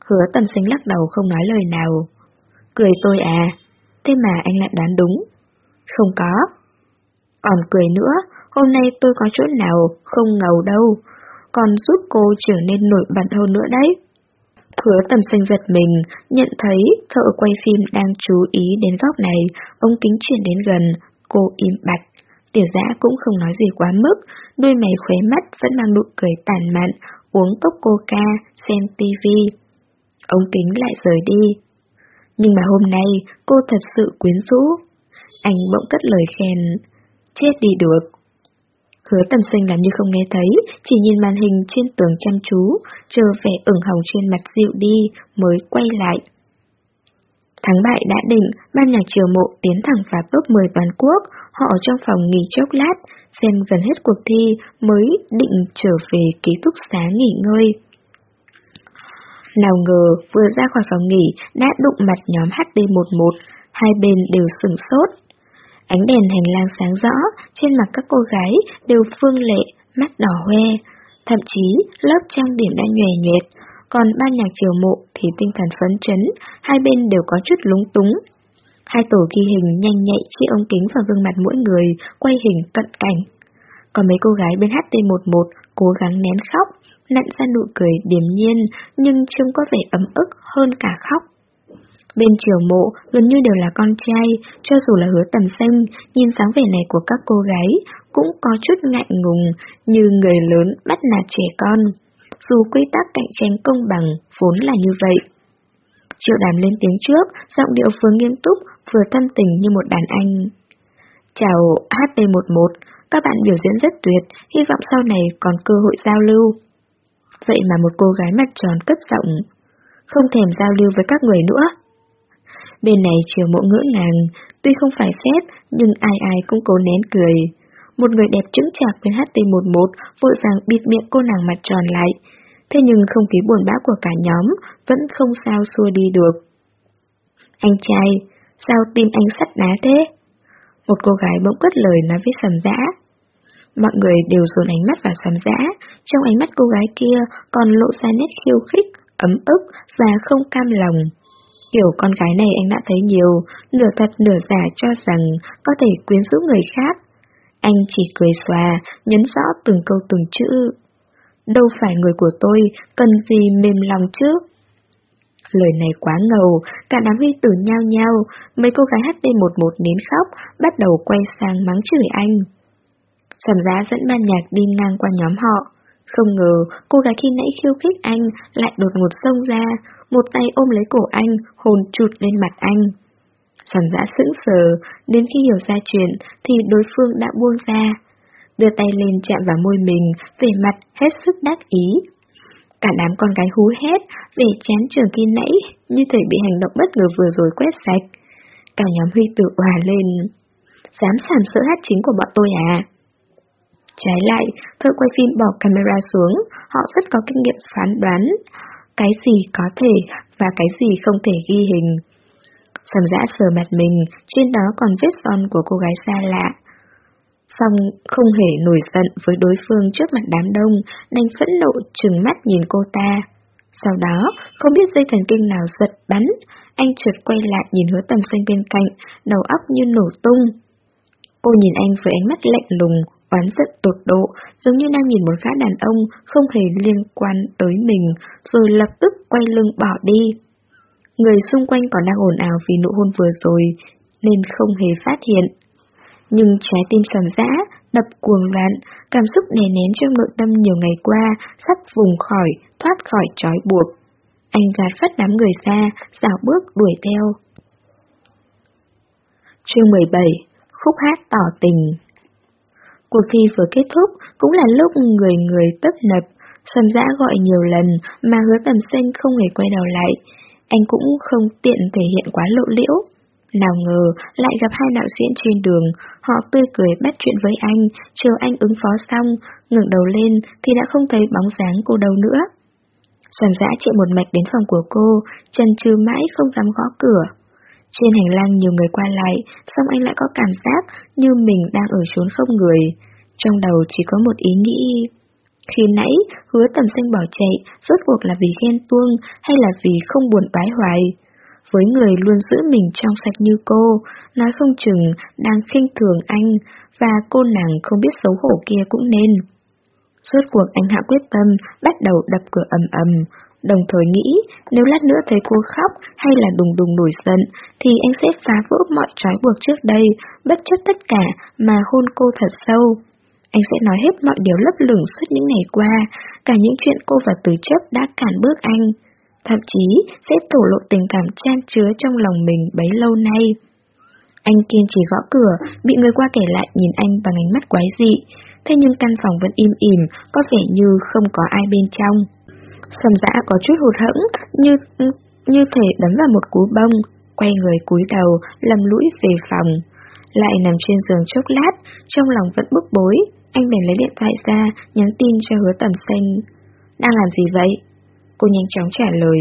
Hứa tầm xanh lắc đầu không nói lời nào. Cười tôi à? Thế mà anh lại đoán đúng. Không có. Còn cười nữa, hôm nay tôi có chỗ nào không ngầu đâu, còn giúp cô trở nên nổi bật hơn nữa đấy. Hứa tầm xanh giật mình, nhận thấy thợ quay phim đang chú ý đến góc này, ông kính chuyển đến gần, cô im bặt. Tiểu giã cũng không nói gì quá mức, đôi mày khóe mắt vẫn mang nụ cười tàn mạn, uống cốc coca, xem tivi. Ống kính lại rời đi. Nhưng mà hôm nay, cô thật sự quyến rũ. Anh bỗng cất lời khen, chết đi được. Hứa tầm sinh làm như không nghe thấy, chỉ nhìn màn hình trên tường chăm chú, chờ vẻ ửng hồng trên mặt dịu đi, mới quay lại. Thắng bại đã định, ban nhạc triều mộ tiến thẳng vào top 10 toàn quốc, họ ở trong phòng nghỉ chốc lát, xem gần hết cuộc thi mới định trở về ký túc xá nghỉ ngơi. Nào ngờ vừa ra khỏi phòng nghỉ đã đụng mặt nhóm HD11, hai bên đều sửng sốt. Ánh đèn hành lang sáng rõ, trên mặt các cô gái đều phương lệ, mắt đỏ hoe. Thậm chí lớp trang điểm đã nhòe nhòe, còn ban nhạc chiều mộ thì tinh thần phấn chấn, hai bên đều có chút lúng túng. Hai tổ ghi hình nhanh nhạy chia ống kính vào gương mặt mỗi người, quay hình cận cảnh. Còn mấy cô gái bên HT11 cố gắng nén khóc, nặn ra nụ cười điềm nhiên, nhưng trông có vẻ ấm ức hơn cả khóc. Bên triều mộ gần như đều là con trai, cho dù là hứa tầm xanh, nhìn dáng vẻ này của các cô gái, cũng có chút ngại ngùng, như người lớn bắt nạt trẻ con. Dù quy tắc cạnh tranh công bằng vốn là như vậy. Triệu đàm lên tiếng trước, giọng điệu vừa nghiêm túc, vừa thân tình như một đàn anh. Chào HT11, các bạn biểu diễn rất tuyệt, hy vọng sau này còn cơ hội giao lưu. Vậy mà một cô gái mặt tròn cất giọng, không thèm giao lưu với các người nữa. Bên này chiều mộ ngỡ ngàng, tuy không phải phép, nhưng ai ai cũng cố nén cười. Một người đẹp trứng chạc bên HT11 vội vàng bịt miệng cô nàng mặt tròn lại. Thế nhưng không khí buồn bã của cả nhóm vẫn không sao xua đi được. Anh trai, sao tim anh sắt đá thế? Một cô gái bỗng cất lời nói với sầm dã. Mọi người đều dồn ánh mắt vào sầm dã, trong ánh mắt cô gái kia còn lộ ra nét khiêu khích, ấm ức và không cam lòng. Kiểu con gái này anh đã thấy nhiều, nửa thật nửa giả cho rằng có thể quyến rũ người khác. Anh chỉ cười xòa, nhấn rõ từng câu từng chữ. Đâu phải người của tôi, cần gì mềm lòng chứ? Lời này quá ngầu, cả đám huy tử nhao nhao, mấy cô gái HD11 nín khóc, bắt đầu quay sang mắng chửi anh. Sầm giá dẫn ban nhạc đi ngang qua nhóm họ. Không ngờ, cô gái khi nãy khiêu khích anh lại đột ngột xông ra, một tay ôm lấy cổ anh, hồn chụt lên mặt anh. Sầm dã sững sờ, đến khi hiểu ra chuyện thì đối phương đã buông ra. Đưa tay lên chạm vào môi mình, vẻ mặt hết sức đắc ý. Cả đám con gái hú hét, vẻ chán trường khi nãy, như thể bị hành động bất ngờ vừa rồi quét sạch. Cả nhóm huy tự hòa lên. Dám sàm sỡ hát chính của bọn tôi à? Trái lại, thợ quay phim bỏ camera xuống, họ rất có kinh nghiệm phán đoán cái gì có thể và cái gì không thể ghi hình. Sầm dã sờ mặt mình, trên đó còn vết son của cô gái xa lạ. Xong không hề nổi giận với đối phương trước mặt đám đông, đành phẫn nộ trừng mắt nhìn cô ta. Sau đó, không biết dây thần kinh nào giật bắn, anh trượt quay lại nhìn hứa tầm xanh bên cạnh, đầu óc như nổ tung. Cô nhìn anh với ánh mắt lạnh lùng, oán giận tột độ, giống như đang nhìn một gã đàn ông không hề liên quan tới mình, rồi lập tức quay lưng bỏ đi. Người xung quanh còn đang ồn ào vì nụ hôn vừa rồi, nên không hề phát hiện. Nhưng trái tim sầm dã, đập cuồng loạn, cảm xúc đè nén trong nội tâm nhiều ngày qua, sắp vùng khỏi, thoát khỏi trói buộc. Anh gạt phát đám người ra, dạo bước đuổi theo. Chương 17 Khúc hát tỏ tình Cuộc thi vừa kết thúc, cũng là lúc người người tấp nập, Sầm dã gọi nhiều lần mà hứa tầm xanh không hề quay đầu lại. Anh cũng không tiện thể hiện quá lộ liễu. Nào ngờ lại gặp hai đạo diễn trên đường, họ tươi cười bắt chuyện với anh, chờ anh ứng phó xong, ngẩng đầu lên thì đã không thấy bóng dáng cô đâu nữa. Sầm dã chạy một mạch đến phòng của cô, chân chừ mãi không dám gõ cửa. Trên hành lang nhiều người qua lại, xong anh lại có cảm giác như mình đang ở chốn không người. Trong đầu chỉ có một ý nghĩ... Khi nãy, hứa tầm xanh bỏ chạy, rốt cuộc là vì ghen tuông hay là vì không buồn bái hoài. Với người luôn giữ mình trong sạch như cô, nói không chừng đang khinh thường anh, và cô nàng không biết xấu hổ kia cũng nên. Rốt cuộc anh hạ quyết tâm, bắt đầu đập cửa ầm ầm, đồng thời nghĩ nếu lát nữa thấy cô khóc hay là đùng đùng nổi giận, thì anh sẽ phá vỡ mọi trói buộc trước đây, bất chấp tất cả mà hôn cô thật sâu. Anh sẽ nói hết mọi điều lấp lửng suốt những ngày qua, cả những chuyện cô và Từ chấp đã cản bước anh. Thậm chí sẽ thổ lộ tình cảm chan chứa trong lòng mình bấy lâu nay. Anh kiên trì gõ cửa, bị người qua kể lại nhìn anh bằng ánh mắt quái dị, thế nhưng căn phòng vẫn im ỉm, có vẻ như không có ai bên trong. Sầm dã có chút hụt hẫng, như như thể đấm vào một cú bông. quay người cúi đầu, lầm lũi về phòng. Lại nằm trên giường chốc lát, trong lòng vẫn bức bối, anh bèn lấy điện thoại ra, nhắn tin cho hứa tầm xanh. Đang làm gì vậy? Cô nhanh chóng trả lời.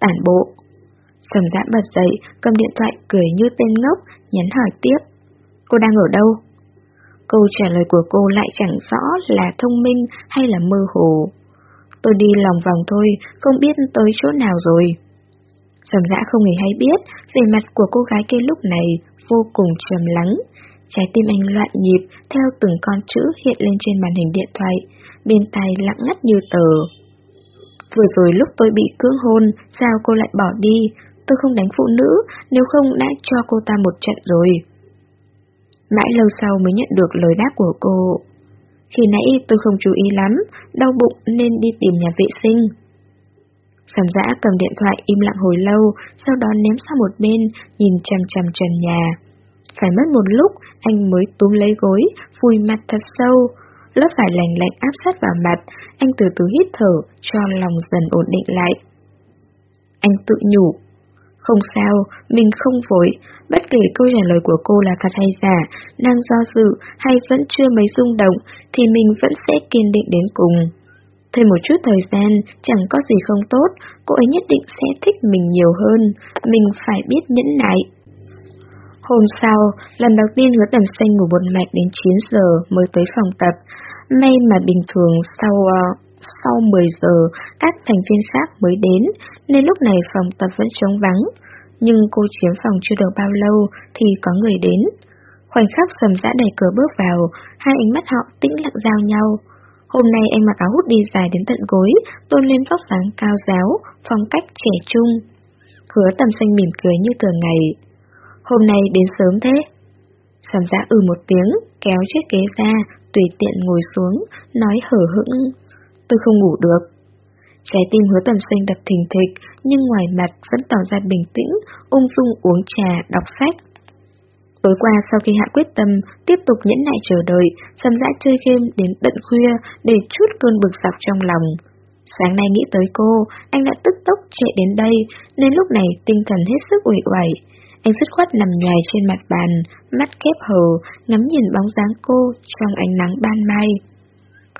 Tản bộ. Sầm dã bật dậy, cầm điện thoại cười như tên ngốc, nhắn hỏi tiếp. Cô đang ở đâu? Câu trả lời của cô lại chẳng rõ là thông minh hay là mơ hồ. Tôi đi lòng vòng thôi, không biết tới chỗ nào rồi. Sầm dã không hề hay biết, về mặt của cô gái kia lúc này vô cùng trầm lắng. Trái tim anh loạn nhịp theo từng con chữ hiện lên trên màn hình điện thoại, bên tai lặng ngắt như tờ. Vừa rồi lúc tôi bị cưỡng hôn, sao cô lại bỏ đi? Tôi không đánh phụ nữ, nếu không đã cho cô ta một trận rồi. Mãi lâu sau mới nhận được lời đáp của cô. Khi nãy tôi không chú ý lắm, đau bụng nên đi tìm nhà vệ sinh. Sầm dã cầm điện thoại im lặng hồi lâu, sau đó ném sang một bên, nhìn chằm chằm trần nhà. Phải mất một lúc, anh mới túm lấy gối, vùi mặt thật sâu. Lớp vải lành lạnh áp sát vào mặt, anh từ từ hít thở, cho lòng dần ổn định lại. Anh tự nhủ. Không sao, mình không vội, bất kể câu trả lời của cô là thật hay giả, đang do dự hay vẫn chưa mấy rung động, thì mình vẫn sẽ kiên định đến cùng. Thêm một chút thời gian, chẳng có gì không tốt, cô ấy nhất định sẽ thích mình nhiều hơn, mình phải biết nhẫn nại. Hôm sau, lần đầu tiên hứa tầm xanh ngủ một mạch đến 9 giờ mới tới phòng tập. May mà bình thường sau uh, sau 10 giờ các thành viên khác mới đến, nên lúc này phòng tập vẫn trống vắng. Nhưng cô chiếm phòng chưa được bao lâu thì có người đến. Khoảnh khắc sầm dã đẩy cửa bước vào, hai ánh mắt họ tĩnh lặng giao nhau. Hôm nay anh mặc áo hút đi dài đến tận gối, tôn lên vóc dáng cao giáo, phong cách trẻ trung. Hứa tầm xanh mỉm cười như thường ngày. Hôm nay đến sớm thế. Sầm dã ừ một tiếng, kéo chiếc ghế ra, tùy tiện ngồi xuống, nói hở hững. Tôi không ngủ được. Trái tim hứa tầm xanh đập thình thịch, nhưng ngoài mặt vẫn tỏ ra bình tĩnh, ung dung uống trà, đọc sách. Tối qua sau khi hạ quyết tâm, tiếp tục nhẫn nại chờ đợi, sầm dã chơi game đến tận khuya để chút cơn bực dọc trong lòng. Sáng nay nghĩ tới cô, anh đã tức tốc chạy đến đây, nên lúc này tinh thần hết sức uể oải. Anh dứt khoát nằm nhòi trên mặt bàn, mắt khép hờ, ngắm nhìn bóng dáng cô trong ánh nắng ban mai.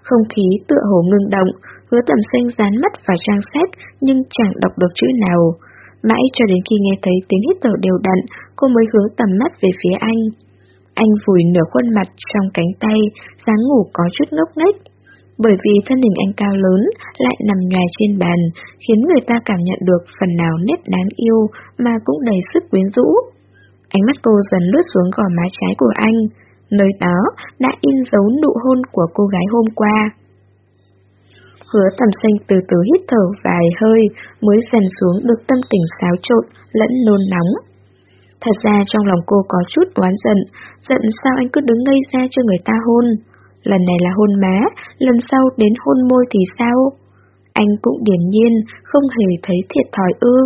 Không khí tựa hồ ngưng động, hứa tầm xanh dán mắt vào trang sách nhưng chẳng đọc được chữ nào. Mãi cho đến khi nghe thấy tiếng hít thở đều đặn, cô mới hướng tầm mắt về phía anh. Anh vùi nửa khuôn mặt trong cánh tay, dáng ngủ có chút ngốc nghếch. Bởi vì thân hình anh cao lớn lại nằm nhòi trên bàn, khiến người ta cảm nhận được phần nào nét đáng yêu mà cũng đầy sức quyến rũ. Ánh mắt cô dần lướt xuống gò má trái của anh, nơi đó đã in dấu nụ hôn của cô gái hôm qua. Hứa tầm xanh từ từ hít thở vài hơi mới dần xuống được tâm tình xáo trộn lẫn nôn nóng. Thật ra trong lòng cô có chút oán giận, giận sao anh cứ đứng ngây ra cho người ta hôn. Lần này là hôn má, lần sau đến hôn môi thì sao? Anh cũng điển nhiên, không hề thấy thiệt thòi ư.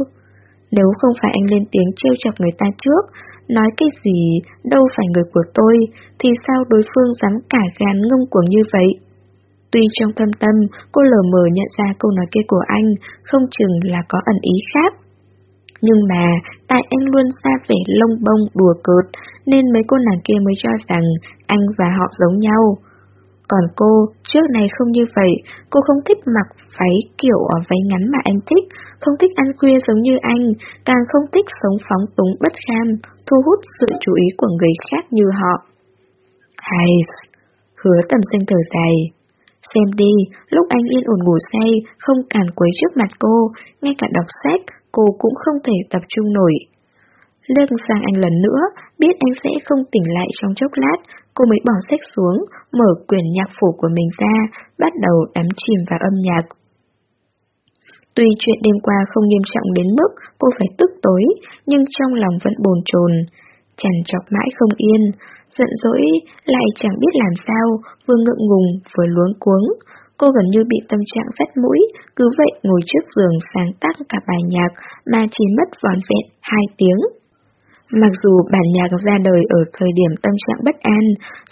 Nếu không phải anh lên tiếng trêu chọc người ta trước, nói cái gì, đâu phải người của tôi, thì sao đối phương dám cả gan ngông cuồng như vậy? Tuy trong thâm tâm, cô lờ mờ nhận ra câu nói kia của anh, không chừng là có ẩn ý khác. Nhưng mà, tại anh luôn xa vẻ lông bông đùa cợt, nên mấy cô nàng kia mới cho rằng anh và họ giống nhau. Còn cô, trước này không như vậy, cô không thích mặc váy kiểu ở váy ngắn mà anh thích, không thích ăn khuya giống như anh, càng không thích sống phóng túng bất kham, thu hút sự chú ý của người khác như họ. Hay, hứa tầm sinh thở dài. Xem đi, lúc anh yên ổn ngủ say, không càn quấy trước mặt cô, ngay cả đọc sách, cô cũng không thể tập trung nổi. Lưng sang anh lần nữa, biết anh sẽ không tỉnh lại trong chốc lát, cô mới bỏ sách xuống, mở quyển nhạc phủ của mình ra, bắt đầu đắm chìm vào âm nhạc. Tuy chuyện đêm qua không nghiêm trọng đến mức cô phải tức tối, nhưng trong lòng vẫn bồn chồn, chằn chọc mãi không yên, giận dỗi lại chẳng biết làm sao, vừa ngượng ngùng vừa luống cuống. Cô gần như bị tâm trạng vắt mũi, cứ vậy ngồi trước giường sáng tác cả bài nhạc mà chỉ mất vòn vẹn hai tiếng. Mặc dù bản nhạc ra đời ở thời điểm tâm trạng bất an,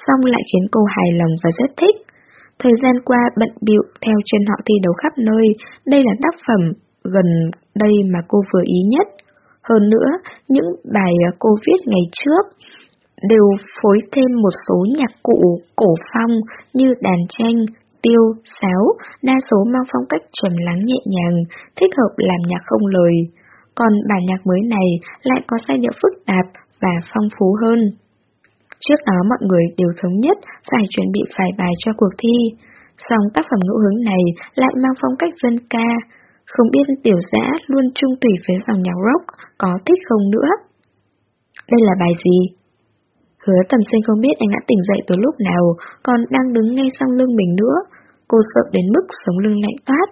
song lại khiến cô hài lòng và rất thích. Thời gian qua bận bịu theo chân họ thi đấu khắp nơi, đây là tác phẩm gần đây mà cô vừa ý nhất. Hơn nữa, những bài cô viết ngày trước đều phối thêm một số nhạc cụ cổ phong như đàn tranh, tiêu, sáo, đa số mang phong cách trầm lắng nhẹ nhàng, thích hợp làm nhạc không lời. Còn bản nhạc mới này lại có giai điệu phức tạp và phong phú hơn. Trước đó mọi người đều thống nhất phải chuẩn bị vài bài cho cuộc thi, song tác phẩm ngẫu hứng này lại mang phong cách dân ca, không biết tiểu giã luôn trung tùy với dòng nhạc rock có thích không nữa. Đây là bài gì? Hứa tầm sinh không biết anh đã tỉnh dậy từ lúc nào, còn đang đứng ngay sau lưng mình nữa. Cô sợ đến mức sống lưng lạnh toát,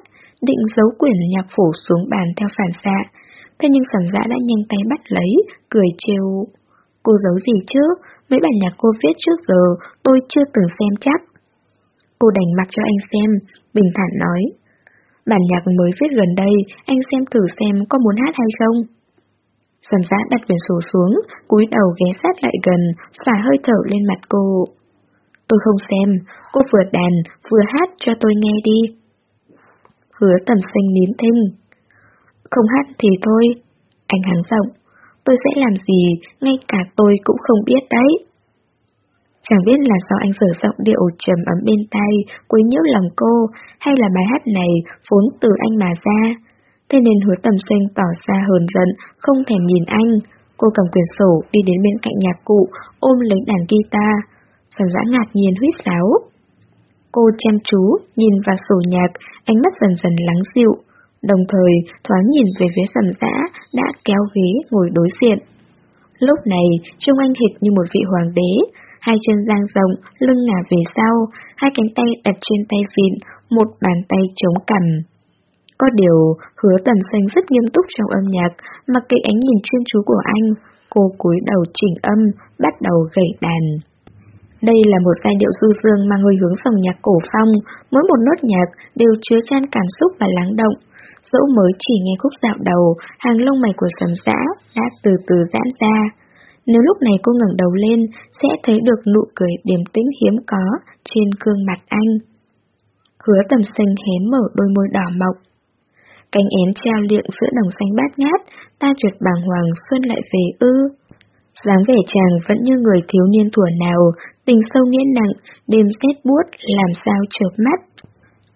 định giấu quyển nhạc phủ xuống bàn theo phản xạ. Thế nhưng sầm dã đã nhanh tay bắt lấy, cười trêu. Cô giấu gì chứ? Mấy bản nhạc cô viết trước giờ tôi chưa từng xem chắc. Cô đành mặc cho anh xem, bình thản nói. Bản nhạc mới viết gần đây, anh xem thử xem có muốn hát hay không. Sầm giã đặt quyển sổ xuống, cúi đầu ghé sát lại gần, xả hơi thở lên mặt cô. Tôi không xem, cô vừa đàn, vừa hát cho tôi nghe đi. Hứa tầm xanh nín thinh. Không hát thì thôi. Anh hắng giọng. Tôi sẽ làm gì, ngay cả tôi cũng không biết đấy. Chẳng biết là do anh sở giọng điệu trầm ấm bên tay, quấy nhiễu lòng cô, hay là bài hát này vốn từ anh mà ra. Thế nên hứa tầm sinh tỏ ra hờn giận, không thèm nhìn anh. Cô cầm quyển sổ đi đến bên cạnh nhạc cụ, ôm lấy đàn guitar. Sầm dã ngạc nhiên huyết sáo. Cô chăm chú, nhìn vào sổ nhạc, ánh mắt dần dần lắng dịu. Đồng thời, thoáng nhìn về phía sầm dã, đã kéo ghế ngồi đối diện. Lúc này, trông anh hệt như một vị hoàng đế, hai chân dang rộng, lưng ngả về sau, hai cánh tay đặt trên tay vịn, một bàn tay chống cằm. Có điều, hứa tầm xanh rất nghiêm túc trong âm nhạc, mặc kệ ánh nhìn chuyên chú của anh, cô cúi đầu chỉnh âm, bắt đầu gảy đàn. Đây là một giai điệu du dương mang hơi hướng dòng nhạc cổ phong, mỗi một nốt nhạc đều chứa chan cảm xúc và lắng động. Dẫu mới chỉ nghe khúc dạo đầu, hàng lông mày của sầm dã đã từ từ giãn ra. Nếu lúc này cô ngẩng đầu lên, sẽ thấy được nụ cười điềm tĩnh hiếm có trên gương mặt anh. Hứa tầm xanh hé mở đôi môi đỏ mọng. Cánh én treo liệng giữa đồng xanh bát ngát, ta trượt bàng hoàng xuân lại về ư. dáng vẻ chàng vẫn như người thiếu niên tuổi nào, tình sâu nghĩa nặng, đêm rét buốt làm sao chợp mắt.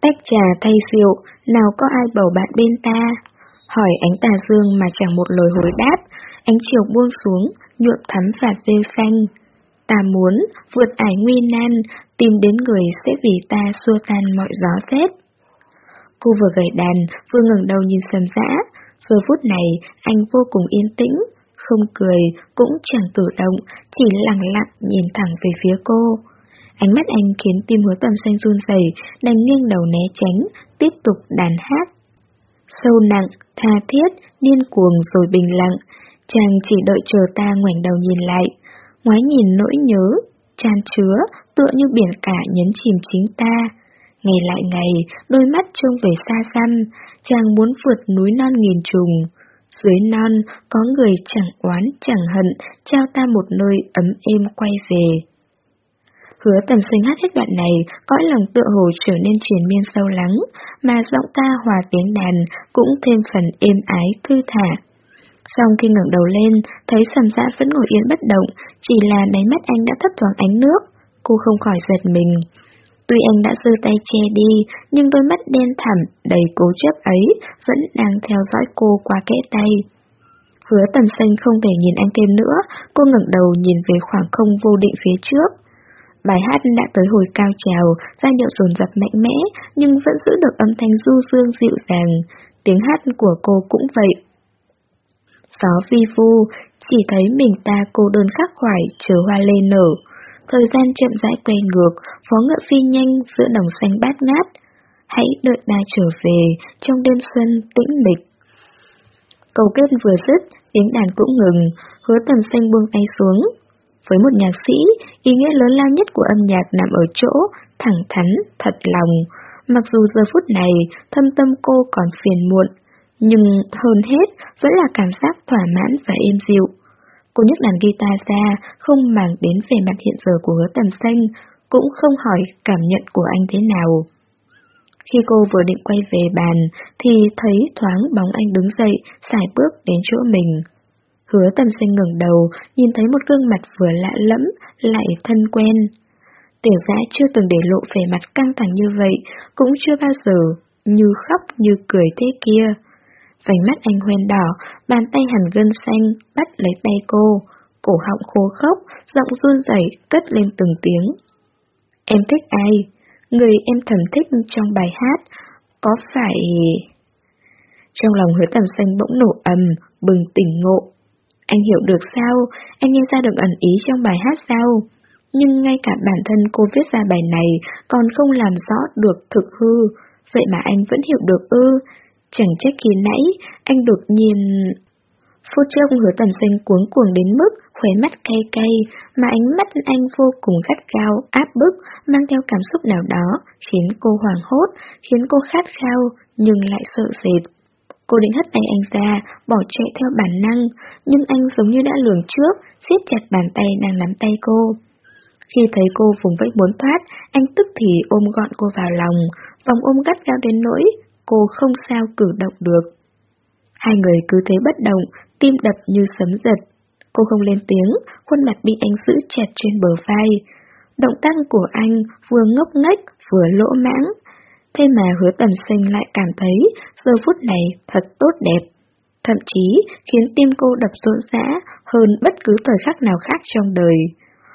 Tách trà thay rượu, nào có ai bầu bạn bên ta? Hỏi ánh tà dương mà chẳng một lời hồi đáp, ánh chiều buông xuống, nhuộm thắm và rêu xanh. Ta muốn vượt ải nguy nan, tìm đến người sẽ vì ta xua tan mọi gió rét. Cô vừa gầy đàn, vừa ngẩng đầu nhìn sầm dã. Giờ phút này, anh vô cùng yên tĩnh, không cười, cũng chẳng tự động, chỉ lặng lặng nhìn thẳng về phía cô. Ánh mắt anh khiến tim hứa tầm xanh run rẩy, đành nghiêng đầu né tránh, tiếp tục đàn hát. Sâu nặng, tha thiết, điên cuồng rồi bình lặng, chàng chỉ đợi chờ ta ngoảnh đầu nhìn lại, ngoái nhìn nỗi nhớ, tràn chứa, tựa như biển cả nhấn chìm chính ta. Ngày lại ngày, đôi mắt trông về xa xăm, chàng muốn vượt núi non nghìn trùng. Dưới non, có người chẳng oán chẳng hận, trao ta một nơi ấm êm quay về. Hứa tầm sinh hát hết đoạn này, cõi lòng tựa hồ trở nên triền miên sâu lắng, mà giọng ca hòa tiếng đàn cũng thêm phần êm ái thư thả. Xong khi ngẩng đầu lên, thấy sầm dã vẫn ngồi yên bất động, chỉ là đáy mắt anh đã thấp thoáng ánh nước. Cô không khỏi giật mình. Tuy anh đã giơ tay che đi, nhưng đôi mắt đen thẳm, đầy cố chấp ấy vẫn đang theo dõi cô qua kẽ tay. Hứa tầm xanh không thể nhìn anh thêm nữa, cô ngẩng đầu nhìn về khoảng không vô định phía trước. Bài hát đã tới hồi cao trào, giai điệu dồn dập mạnh mẽ, nhưng vẫn giữ được âm thanh du dương dịu dàng. Tiếng hát của cô cũng vậy. Gió vi vu, chỉ thấy mình ta cô đơn khắc khoải chờ hoa lê nở. Thời gian chậm rãi quay ngược, phó ngựa phi nhanh giữa đồng xanh bát ngát. Hãy đợi ta trở về trong đêm xuân tĩnh mịch. Cầu kết vừa dứt, tiếng đàn cũng ngừng, hứa tầm xanh buông tay xuống. Với một nhạc sĩ, ý nghĩa lớn lao nhất của âm nhạc nằm ở chỗ, thẳng thắn, thật lòng. Mặc dù giờ phút này, thâm tâm cô còn phiền muộn, nhưng hơn hết vẫn là cảm giác thỏa mãn và êm dịu. Cô nhấc đàn guitar ra, không màng đến về mặt hiện giờ của hứa tầm xanh, cũng không hỏi cảm nhận của anh thế nào. Khi cô vừa định quay về bàn, thì thấy thoáng bóng anh đứng dậy, xài bước đến chỗ mình. Hứa tầm xanh ngẩng đầu, nhìn thấy một gương mặt vừa lạ lẫm, lại thân quen. Tiểu dã chưa từng để lộ vẻ mặt căng thẳng như vậy, cũng chưa bao giờ, như khóc như cười thế kia. Vành mắt anh hoen đỏ, bàn tay hẳn gân xanh, bắt lấy tay cô, cổ họng khô khốc, giọng run rẩy cất lên từng tiếng. Em thích ai? Người em thầm thích trong bài hát, có phải... Trong lòng hứa tầm xanh bỗng nổ ầm, bừng tỉnh ngộ. Anh hiểu được sao? Anh nghe ra được ẩn ý trong bài hát sao? Nhưng ngay cả bản thân cô viết ra bài này còn không làm rõ được thực hư, vậy mà anh vẫn hiểu được ư. Chẳng trách khi nãy, anh đột nhiên... Phút trước hứa tầm xanh cuống cuồng đến mức khóe mắt cay cay, mà ánh mắt anh vô cùng gắt gao, áp bức, mang theo cảm xúc nào đó, khiến cô hoảng hốt, khiến cô khát khao, nhưng lại sợ sệt. Cô định hất tay anh ra, bỏ chạy theo bản năng, nhưng anh giống như đã lường trước, siết chặt bàn tay đang nắm tay cô. Khi thấy cô vùng vẫy muốn thoát, anh tức thì ôm gọn cô vào lòng, vòng ôm gắt gao đến nỗi, cô không sao cử động được. Hai người cứ thế bất động, tim đập như sấm giật. Cô không lên tiếng, khuôn mặt bị anh giữ chặt trên bờ vai. Động tác của anh vừa ngốc nghếch vừa lỗ mãng. Thế mà hứa tầm sinh lại cảm thấy giờ phút này thật tốt đẹp. Thậm chí khiến tim cô đập rộn rã hơn bất cứ thời khắc nào khác trong đời.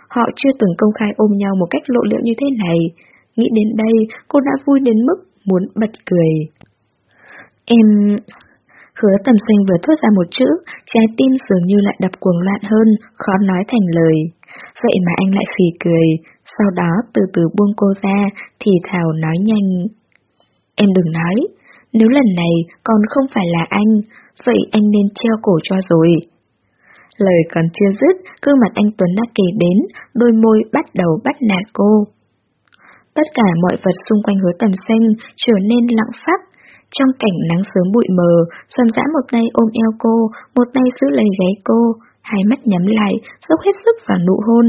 Họ chưa từng công khai ôm nhau một cách lộ liễu như thế này. Nghĩ đến đây, cô đã vui đến mức muốn bật cười. Em... Hứa tầm xanh vừa thốt ra một chữ, trái tim dường như lại đập cuồng loạn hơn, khó nói thành lời. Vậy mà anh lại phì cười, sau đó từ từ buông cô ra, thì thảo nói nhanh. Em đừng nói, nếu lần này còn không phải là anh, vậy anh nên treo cổ cho rồi. Lời còn chưa dứt, gương mặt anh Tuấn đã kề đến, đôi môi bắt đầu bắt nạt cô. Tất cả mọi vật xung quanh hứa tầm xanh trở nên lặng phát. Trong cảnh nắng sớm bụi mờ, Xuân dã một tay ôm eo cô, một tay giữ lấy gáy cô, hai mắt nhắm lại, dốc hết sức vào nụ hôn.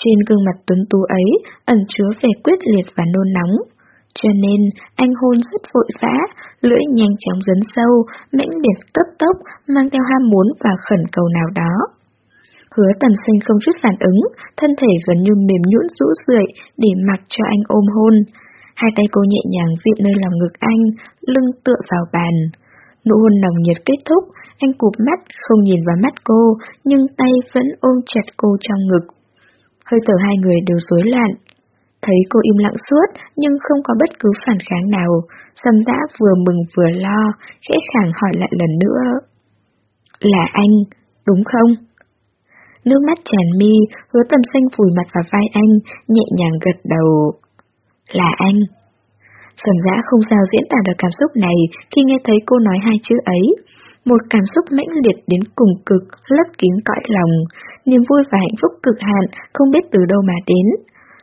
Trên gương mặt tuấn tú ấy, ẩn chứa vẻ quyết liệt và nôn nóng. Cho nên, anh hôn rất vội vã, lưỡi nhanh chóng dấn sâu, mãnh liệt cấp tốc, mang theo ham muốn và khẩn cầu nào đó. Hứa tầm sinh không chút phản ứng, thân thể gần như mềm nhũn rũ rượi để mặc cho anh ôm hôn. Hai tay cô nhẹ nhàng viện nơi lòng ngực anh, lưng tựa vào bàn. Nụ hôn nồng nhiệt kết thúc, anh cụp mắt không nhìn vào mắt cô, nhưng tay vẫn ôm chặt cô trong ngực. Hơi thở hai người đều rối loạn. Thấy cô im lặng suốt, nhưng không có bất cứ phản kháng nào, Sâm đã vừa mừng vừa lo, khẽ khàng hỏi lại lần nữa. Là anh, đúng không? Nước mắt tràn mi, hứa tầm xanh vùi mặt vào vai anh, nhẹ nhàng gật đầu. Là anh. Sầm dã không sao diễn tả được cảm xúc này khi nghe thấy cô nói hai chữ ấy. Một cảm xúc mãnh liệt đến cùng cực, lấp kín cõi lòng, niềm vui và hạnh phúc cực hạn, không biết từ đâu mà đến.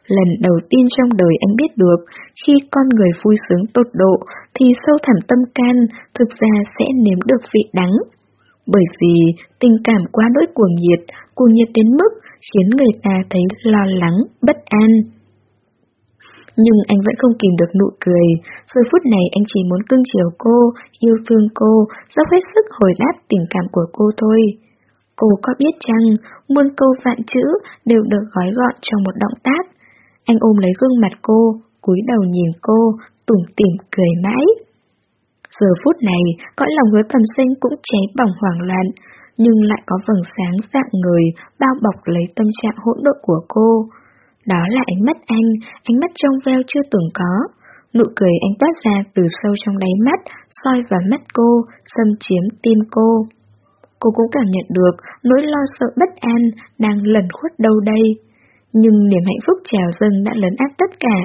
Lần đầu tiên trong đời anh biết được, khi con người vui sướng tột độ, thì sâu thẳm tâm can, thực ra sẽ nếm được vị đắng. Bởi vì tình cảm quá đỗi cuồng nhiệt, cuồng nhiệt đến mức khiến người ta thấy lo lắng, bất an. Nhưng anh vẫn không kìm được nụ cười, giờ phút này anh chỉ muốn cưng chiều cô, yêu thương cô, dốc hết sức hồi đáp tình cảm của cô thôi. Cô có biết chăng, muôn câu vạn chữ đều được gói gọn trong một động tác. Anh ôm lấy gương mặt cô, cúi đầu nhìn cô, tủm tỉm cười mãi. Giờ phút này, cõi lòng hứa tầm sinh cũng cháy bỏng hoảng loạn, nhưng lại có vầng sáng dạng người bao bọc lấy tâm trạng hỗn độn của cô. Đó là ánh mắt anh, ánh mắt trong veo chưa từng có. Nụ cười anh toát ra từ sâu trong đáy mắt, soi vào mắt cô, xâm chiếm tim cô. Cô cũng cảm nhận được nỗi lo sợ bất an đang lẩn khuất đâu đây. Nhưng niềm hạnh phúc trào dâng đã lấn áp tất cả,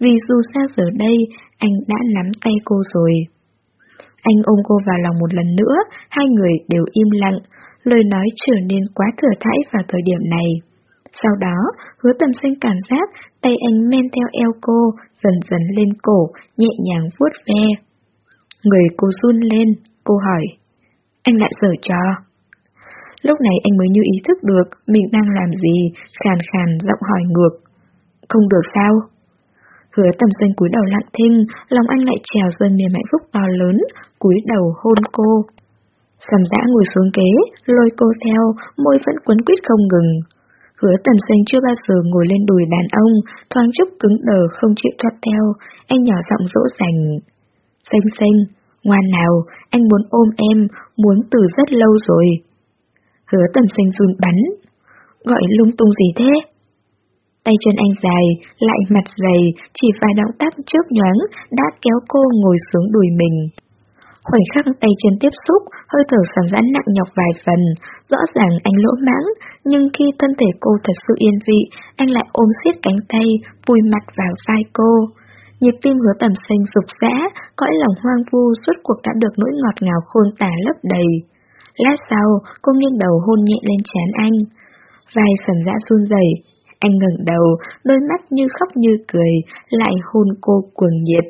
vì dù sao giờ đây, anh đã nắm tay cô rồi. Anh ôm cô vào lòng một lần nữa, hai người đều im lặng, lời nói trở nên quá thừa thãi vào thời điểm này. Sau đó, hứa tầm xanh cảm giác tay anh men theo eo cô, dần dần lên cổ, nhẹ nhàng vuốt ve. Người cô run lên, cô hỏi. Anh lại giở trò. Lúc này anh mới như ý thức được mình đang làm gì, khàn khàn giọng hỏi ngược. Không được sao? Hứa tầm xanh cúi đầu lặng thinh, lòng anh lại trèo dâng niềm hạnh phúc to lớn, cúi đầu hôn cô. Sầm dã ngồi xuống ghế, lôi cô theo, môi vẫn quấn quýt không ngừng. Hứa tầm xanh chưa bao giờ ngồi lên đùi đàn ông, thoáng chút cứng đờ không chịu thoát theo, anh nhỏ giọng dỗ dành. Xanh xanh, ngoan nào, anh muốn ôm em, muốn từ rất lâu rồi. Hứa tầm xanh run bắn. Gọi lung tung gì thế? Tay chân anh dài, lại mặt dày, chỉ vài động tác chớp nhoáng đã kéo cô ngồi xuống đùi mình. Khoảnh khắc tay chân tiếp xúc, hơi thở sầm giãn nặng nhọc vài phần, rõ ràng anh lỗ mãng, nhưng khi thân thể cô thật sự yên vị, anh lại ôm siết cánh tay, vùi mặt vào vai cô. Nhịp tim hứa tầm xanh rục rã, cõi lòng hoang vu suốt cuộc đã được nỗi ngọt ngào khôn tả lấp đầy. Lát sau, cô nghiêng đầu hôn nhẹ lên chán anh. Vai sầm dã run rẩy, anh ngẩng đầu, đôi mắt như khóc như cười, lại hôn cô cuồng nhiệt.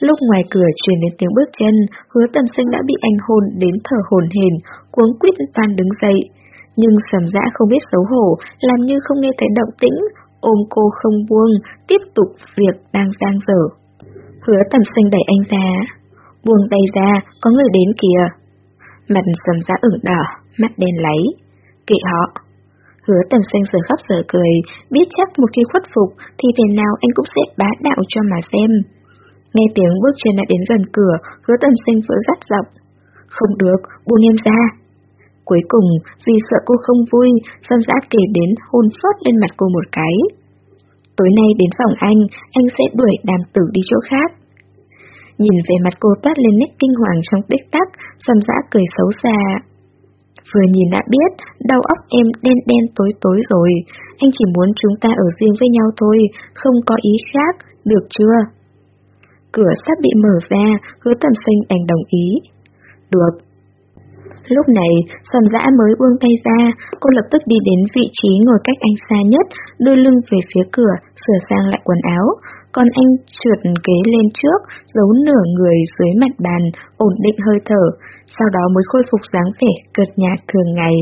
Lúc ngoài cửa truyền đến tiếng bước chân, hứa tầm sinh đã bị anh hôn đến thở hồn hền, cuống quýt tan đứng dậy. Nhưng sầm dã không biết xấu hổ, làm như không nghe thấy động tĩnh, ôm cô không buông, tiếp tục việc đang giang dở. Hứa tầm sinh đẩy anh ra. Buông tay ra, có người đến kìa. Mặt sầm dã ửng đỏ, mắt đen láy. Kệ họ. Hứa tầm xanh giờ khóc giờ cười, biết chắc một khi khuất phục thì thế nào anh cũng sẽ bá đạo cho mà xem. Nghe tiếng bước chân đã đến gần cửa, hứa tầm xanh vỡ gắt giọng. Không được, buông em ra. Cuối cùng, vì sợ cô không vui, Sâm giã kể đến hôn phớt lên mặt cô một cái. Tối nay đến phòng anh, anh sẽ đuổi đàm tử đi chỗ khác. Nhìn về mặt cô toát lên nét kinh hoàng trong tích tắc, Sâm giã cười xấu xa. Vừa nhìn đã biết, đầu óc em đen đen tối tối rồi, anh chỉ muốn chúng ta ở riêng với nhau thôi, không có ý khác, được chưa? Cửa sắp bị mở ra, hứa tầm sinh đành đồng ý. Được. Lúc này, sầm dã mới buông tay ra, cô lập tức đi đến vị trí ngồi cách anh xa nhất, đưa lưng về phía cửa, sửa sang lại quần áo. Còn anh trượt ghế lên trước, giấu nửa người dưới mặt bàn, ổn định hơi thở, sau đó mới khôi phục dáng vẻ cợt nhạt thường ngày.